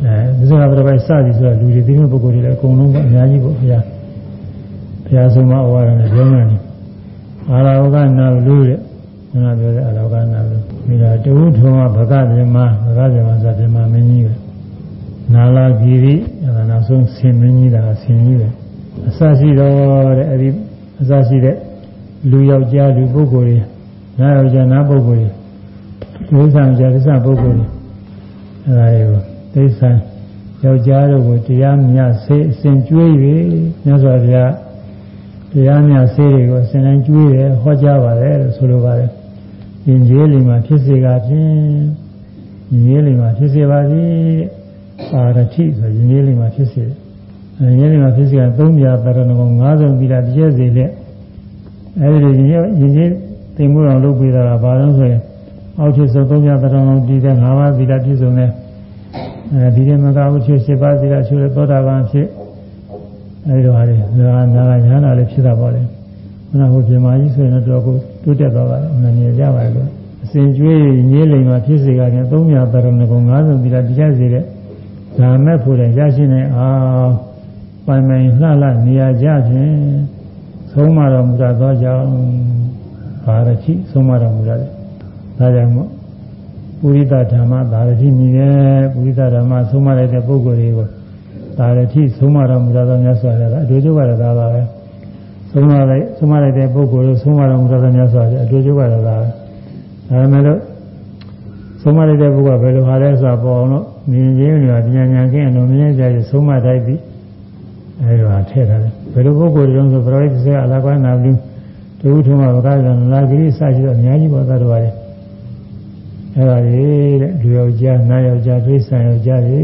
အဲသစ္စာပရပိုက်စသည်ဆိုတာလူတွေဒီလိုပုဂ္ဂိုလ်တွေလည်းအကုန်လုံးကအများကြီးပေါ့ဘုရားဘုရားဆုံးမဩဝါဒနဲ့ပြောနေတယ်အာရဝကနာလူတဲ့ငါပြောတဲ့အာရဝကနာလူ မိတာတဝုထုံကဘဂဗေမဘဂဗေမဆိုဗေမမင်းကြီးပဲနာလာဂီရိအဲနောက်ဆုံးဆင်မင်းကြီးတာဆင်ကြီးပဲအစရှိတော့တဲ့အဲဒီအစရှိတဲ့လူယောက်ျားလူပုဂ္ဂိုလ်တွေနားယောက်ျားနားပုဂ္ဂိုလ်တွေဒိဋ္ဌံကြာဒိဋ္ဌပုဂ္ဂိုလ်တွေအဲဒါတွေကိုသိစ္စာယောက်ျားတို့ကိုတရားမြတ်ဆေးအစဉ်ကျွေး၍မြတ်စွာဘုရားတရားများဆေးတွေကိုအစဉ်တိုင်းကျွေးတယ်ဟောကြားပါတယ်လို့ဆိုလိုပါတယ် ရင်ကျေးလိမ္မာဖြစ်စေကဖြင့်ရင်ကျေးလိမ္မာဖြစ်စေပါသည်ပါရတိဆိုရင်ကျေးလိမ္မာဖြစ်စေရင်ကျေးလိမ္မာဖြစ်စေကသုံးပြပါရဏဂုံ90သီလတည့်စေလက်အဲဒီရင်ကျေးရင်ကျေးသိမှုအောင်လုပ်ပေးတာကဘာလို့ဆိုရင်အောက်ချစ်ဆုံးသုံးပြပါရဏဂုံတည်တဲ့5ပါးသီလပြည့်စုံတဲ့အဲဒီတည်းမကဘူးချစ်7ပါးသီလချွေသောတာပန်ဖြစ်အဲဒီတော့ဟာလေနာနာညာနာလည်းဖြစ်တာပေါ့လေ ခုနကဟိုပြမကြီးဆိုရင်တော့ကိုတိုးတက်သွားပါတယ်မမြင်ကြပါဘူးအစဉ်ကျွေးညည်းလိမ်မှာဖြစ်စေကလည်းသုံးမြတ်တော်ငကုံ90သီလတရားစေတဲ့ဓမ္မဖို့တဲ့ရရှိနေအောင်ပိုင်ပိုင်လှလှနေရာကြဖြင့်သုံးမတော်မူသောကြောင့်ဘာရတိသုံးမတော်မူရတယ်ဒါကြောင့်မို့ပုရိသဓမ္မဘာရတိမြည်ရဲ့ပုရိသဓမ္မသုံးမလိုက်တဲ့ပုဂ္ဂိုလ်တွေကိုဒါရတိသုံးမတော်မူသောမြတ်စွာဘုရားအတူတူကတော့ဒါပါပဲ သုံးမလိုက်သုံးမလိုက်တဲ့ပုဂ္ဂိုလ်ကိုသုံးမတော်မူသောမြတ်စွာဘုရားအတူတူကတော့ဒါပဲဒါပေမဲ့လို့သုံးမလိုက်တဲ့ပုဂ္ဂိုလ်ကဘယ်လိုဟာလဲဆိုတာပေါ်အောင်လို့မြင်ချင်းတွေကပညာဉာဏ်ကင်းအလုံးမြင်ကြရသုံးမတိုက်ပြီးအဲဒါထည့်ထားတယ်ဘယ်လိုပုဂ္ဂိုလ်တုံးဆိုပရိသေအလားကွာနာဘူးတူထုံးမှာဗကားကလာဂရိစရှိတော့အများကြီးပေါ်သတ္တဝါတွေအဲဒါလေတဲ့လူယောက်ျားနားယောက်ျားဒိဋ္ဌံယောက်ျားတွေ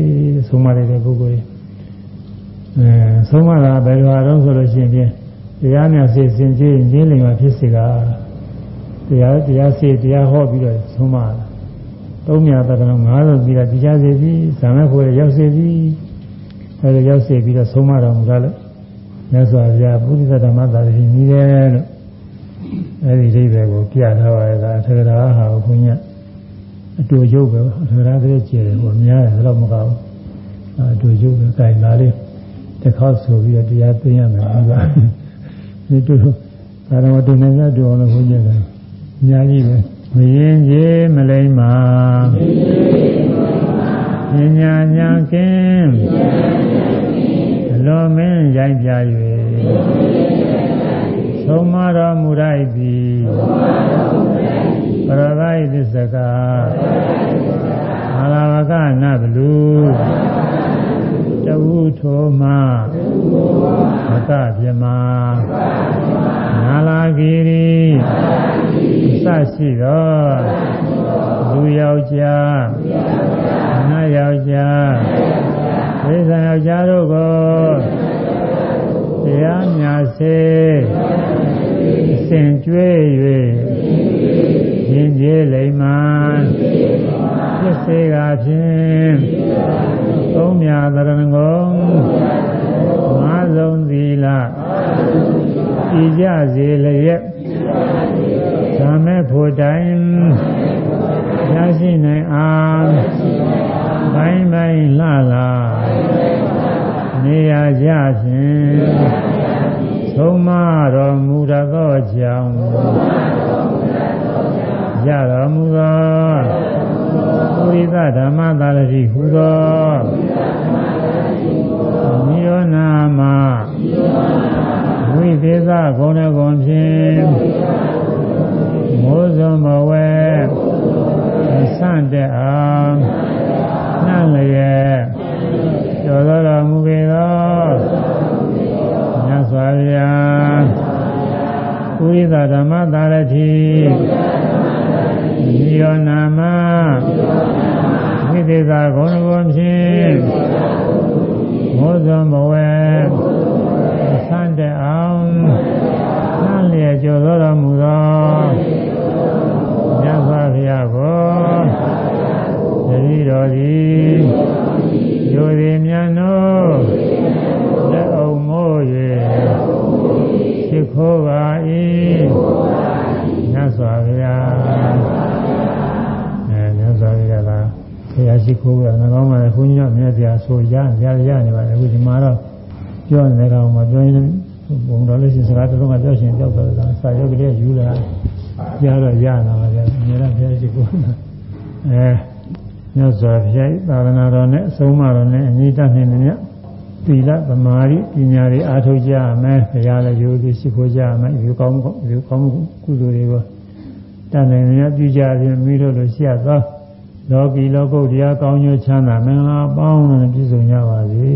သုံးမလိုက်တဲ့ပုဂ္ဂိုလ်တွေအဲဆုံးမတာဘယ်လိုအားလုံးဆိုလို့ရှိရင် တရားများစေစင်ကြည်ရင်းလင်မှာဖြစ်စေတာတရားတရားစေတရားဟောပြီးတော့ဆုံးမတာသုံးမြတ်တရဏငါးလုံးပြီးတော့တရားစေပြီးဇာမဲဖို့ရောက်စေပြီးအဲဒါရောက်စေပြီးတော့ဆုံးမတော်မူကြလို့မြတ်စွာဘုရားပုရိသဓမ္မသာတိညီတယ်လို့အဲဒီအိဗယ်ကိုပြထားပါရဲ့ဒါထေရဟာဘုန်းကြီးအတူရုပ်ပဲထေရကလေးကျယ်တယ်ဟိုများတယ်တော့မကောင်းဘူးအတူရုပ်ပဲကြိုင်လာလေးတစ်ခေါက်ဆိုပြီးတော့တရားသိရမယ်ဒီက ဒီတို့ဒါတော့တင်နေကြတော့လို့ဘုန်းကြီးကအများကြီးပဲမရင်ကြီးမလိမ့်မာပညာညာကင်းအလွန်မင်းရိုက်ပြ၍သုံးမတော်မူလိုက်သည်ပရဂိသစ္စကအာလဝကနဘလူတ ဝုထိုမှမကပြမနာလာဂီရီစရှိသောလူယောက်ျားနာယောက်ျားဝိဇ္ဇာယောက်ျားတို့ကိုတရားများစေစင်ကြွေး၍ရ င်ကျေးလိမ္မာဖြစ်စေကဖြင့်သုံးမြာသရဏဂုံငါးဆုံးသီလဤကြစေလျက်သမဲဖို့တိုင်ရရှိနိုင်အားဘိုင်းဘိုင်းလှလာနေရကြဖြင့်သုံးမတော်မူတတ်သောကြောင့် ရတော်မူသောပုရိသဓမ္မသာရတိဟူသောမိယောနာမဝိသေသဂုဏဂုံဖြင့်မိုးစုံဘဝဲဆန့်တဲ့အောင်နှံ့လျက်ကျော်တော်မူပေသောမြတ်စွာဘုရားပုရိသဓမ္မသာရတိ ရတော့ရနာပါဗျာအများကြီးဘုရားရှိခိုးအဲမြတ်စွာဘုရားသာသနာတော်နဲ့အဆုံးအမတော်နဲ့အညီတတ်နေမြတ်သီလသမာဓိပညာတွေအားထုတ်ကြရမယ်ဘုရားလည်းရိုးရိုးရှိခိုးကြရမယ်ဒီကောင်းဒီကောင်းကုသိုလ်တွေကိုတန်တယ်မြတ်ပြုကြခြင်းမိတို့လိုရှိရသောလောကီလောကုတ်တရားကောင်းကျိုးချမ်းသာမင်္ဂလာပေါင်းနဲ့ပြည့်စုံကြပါစေ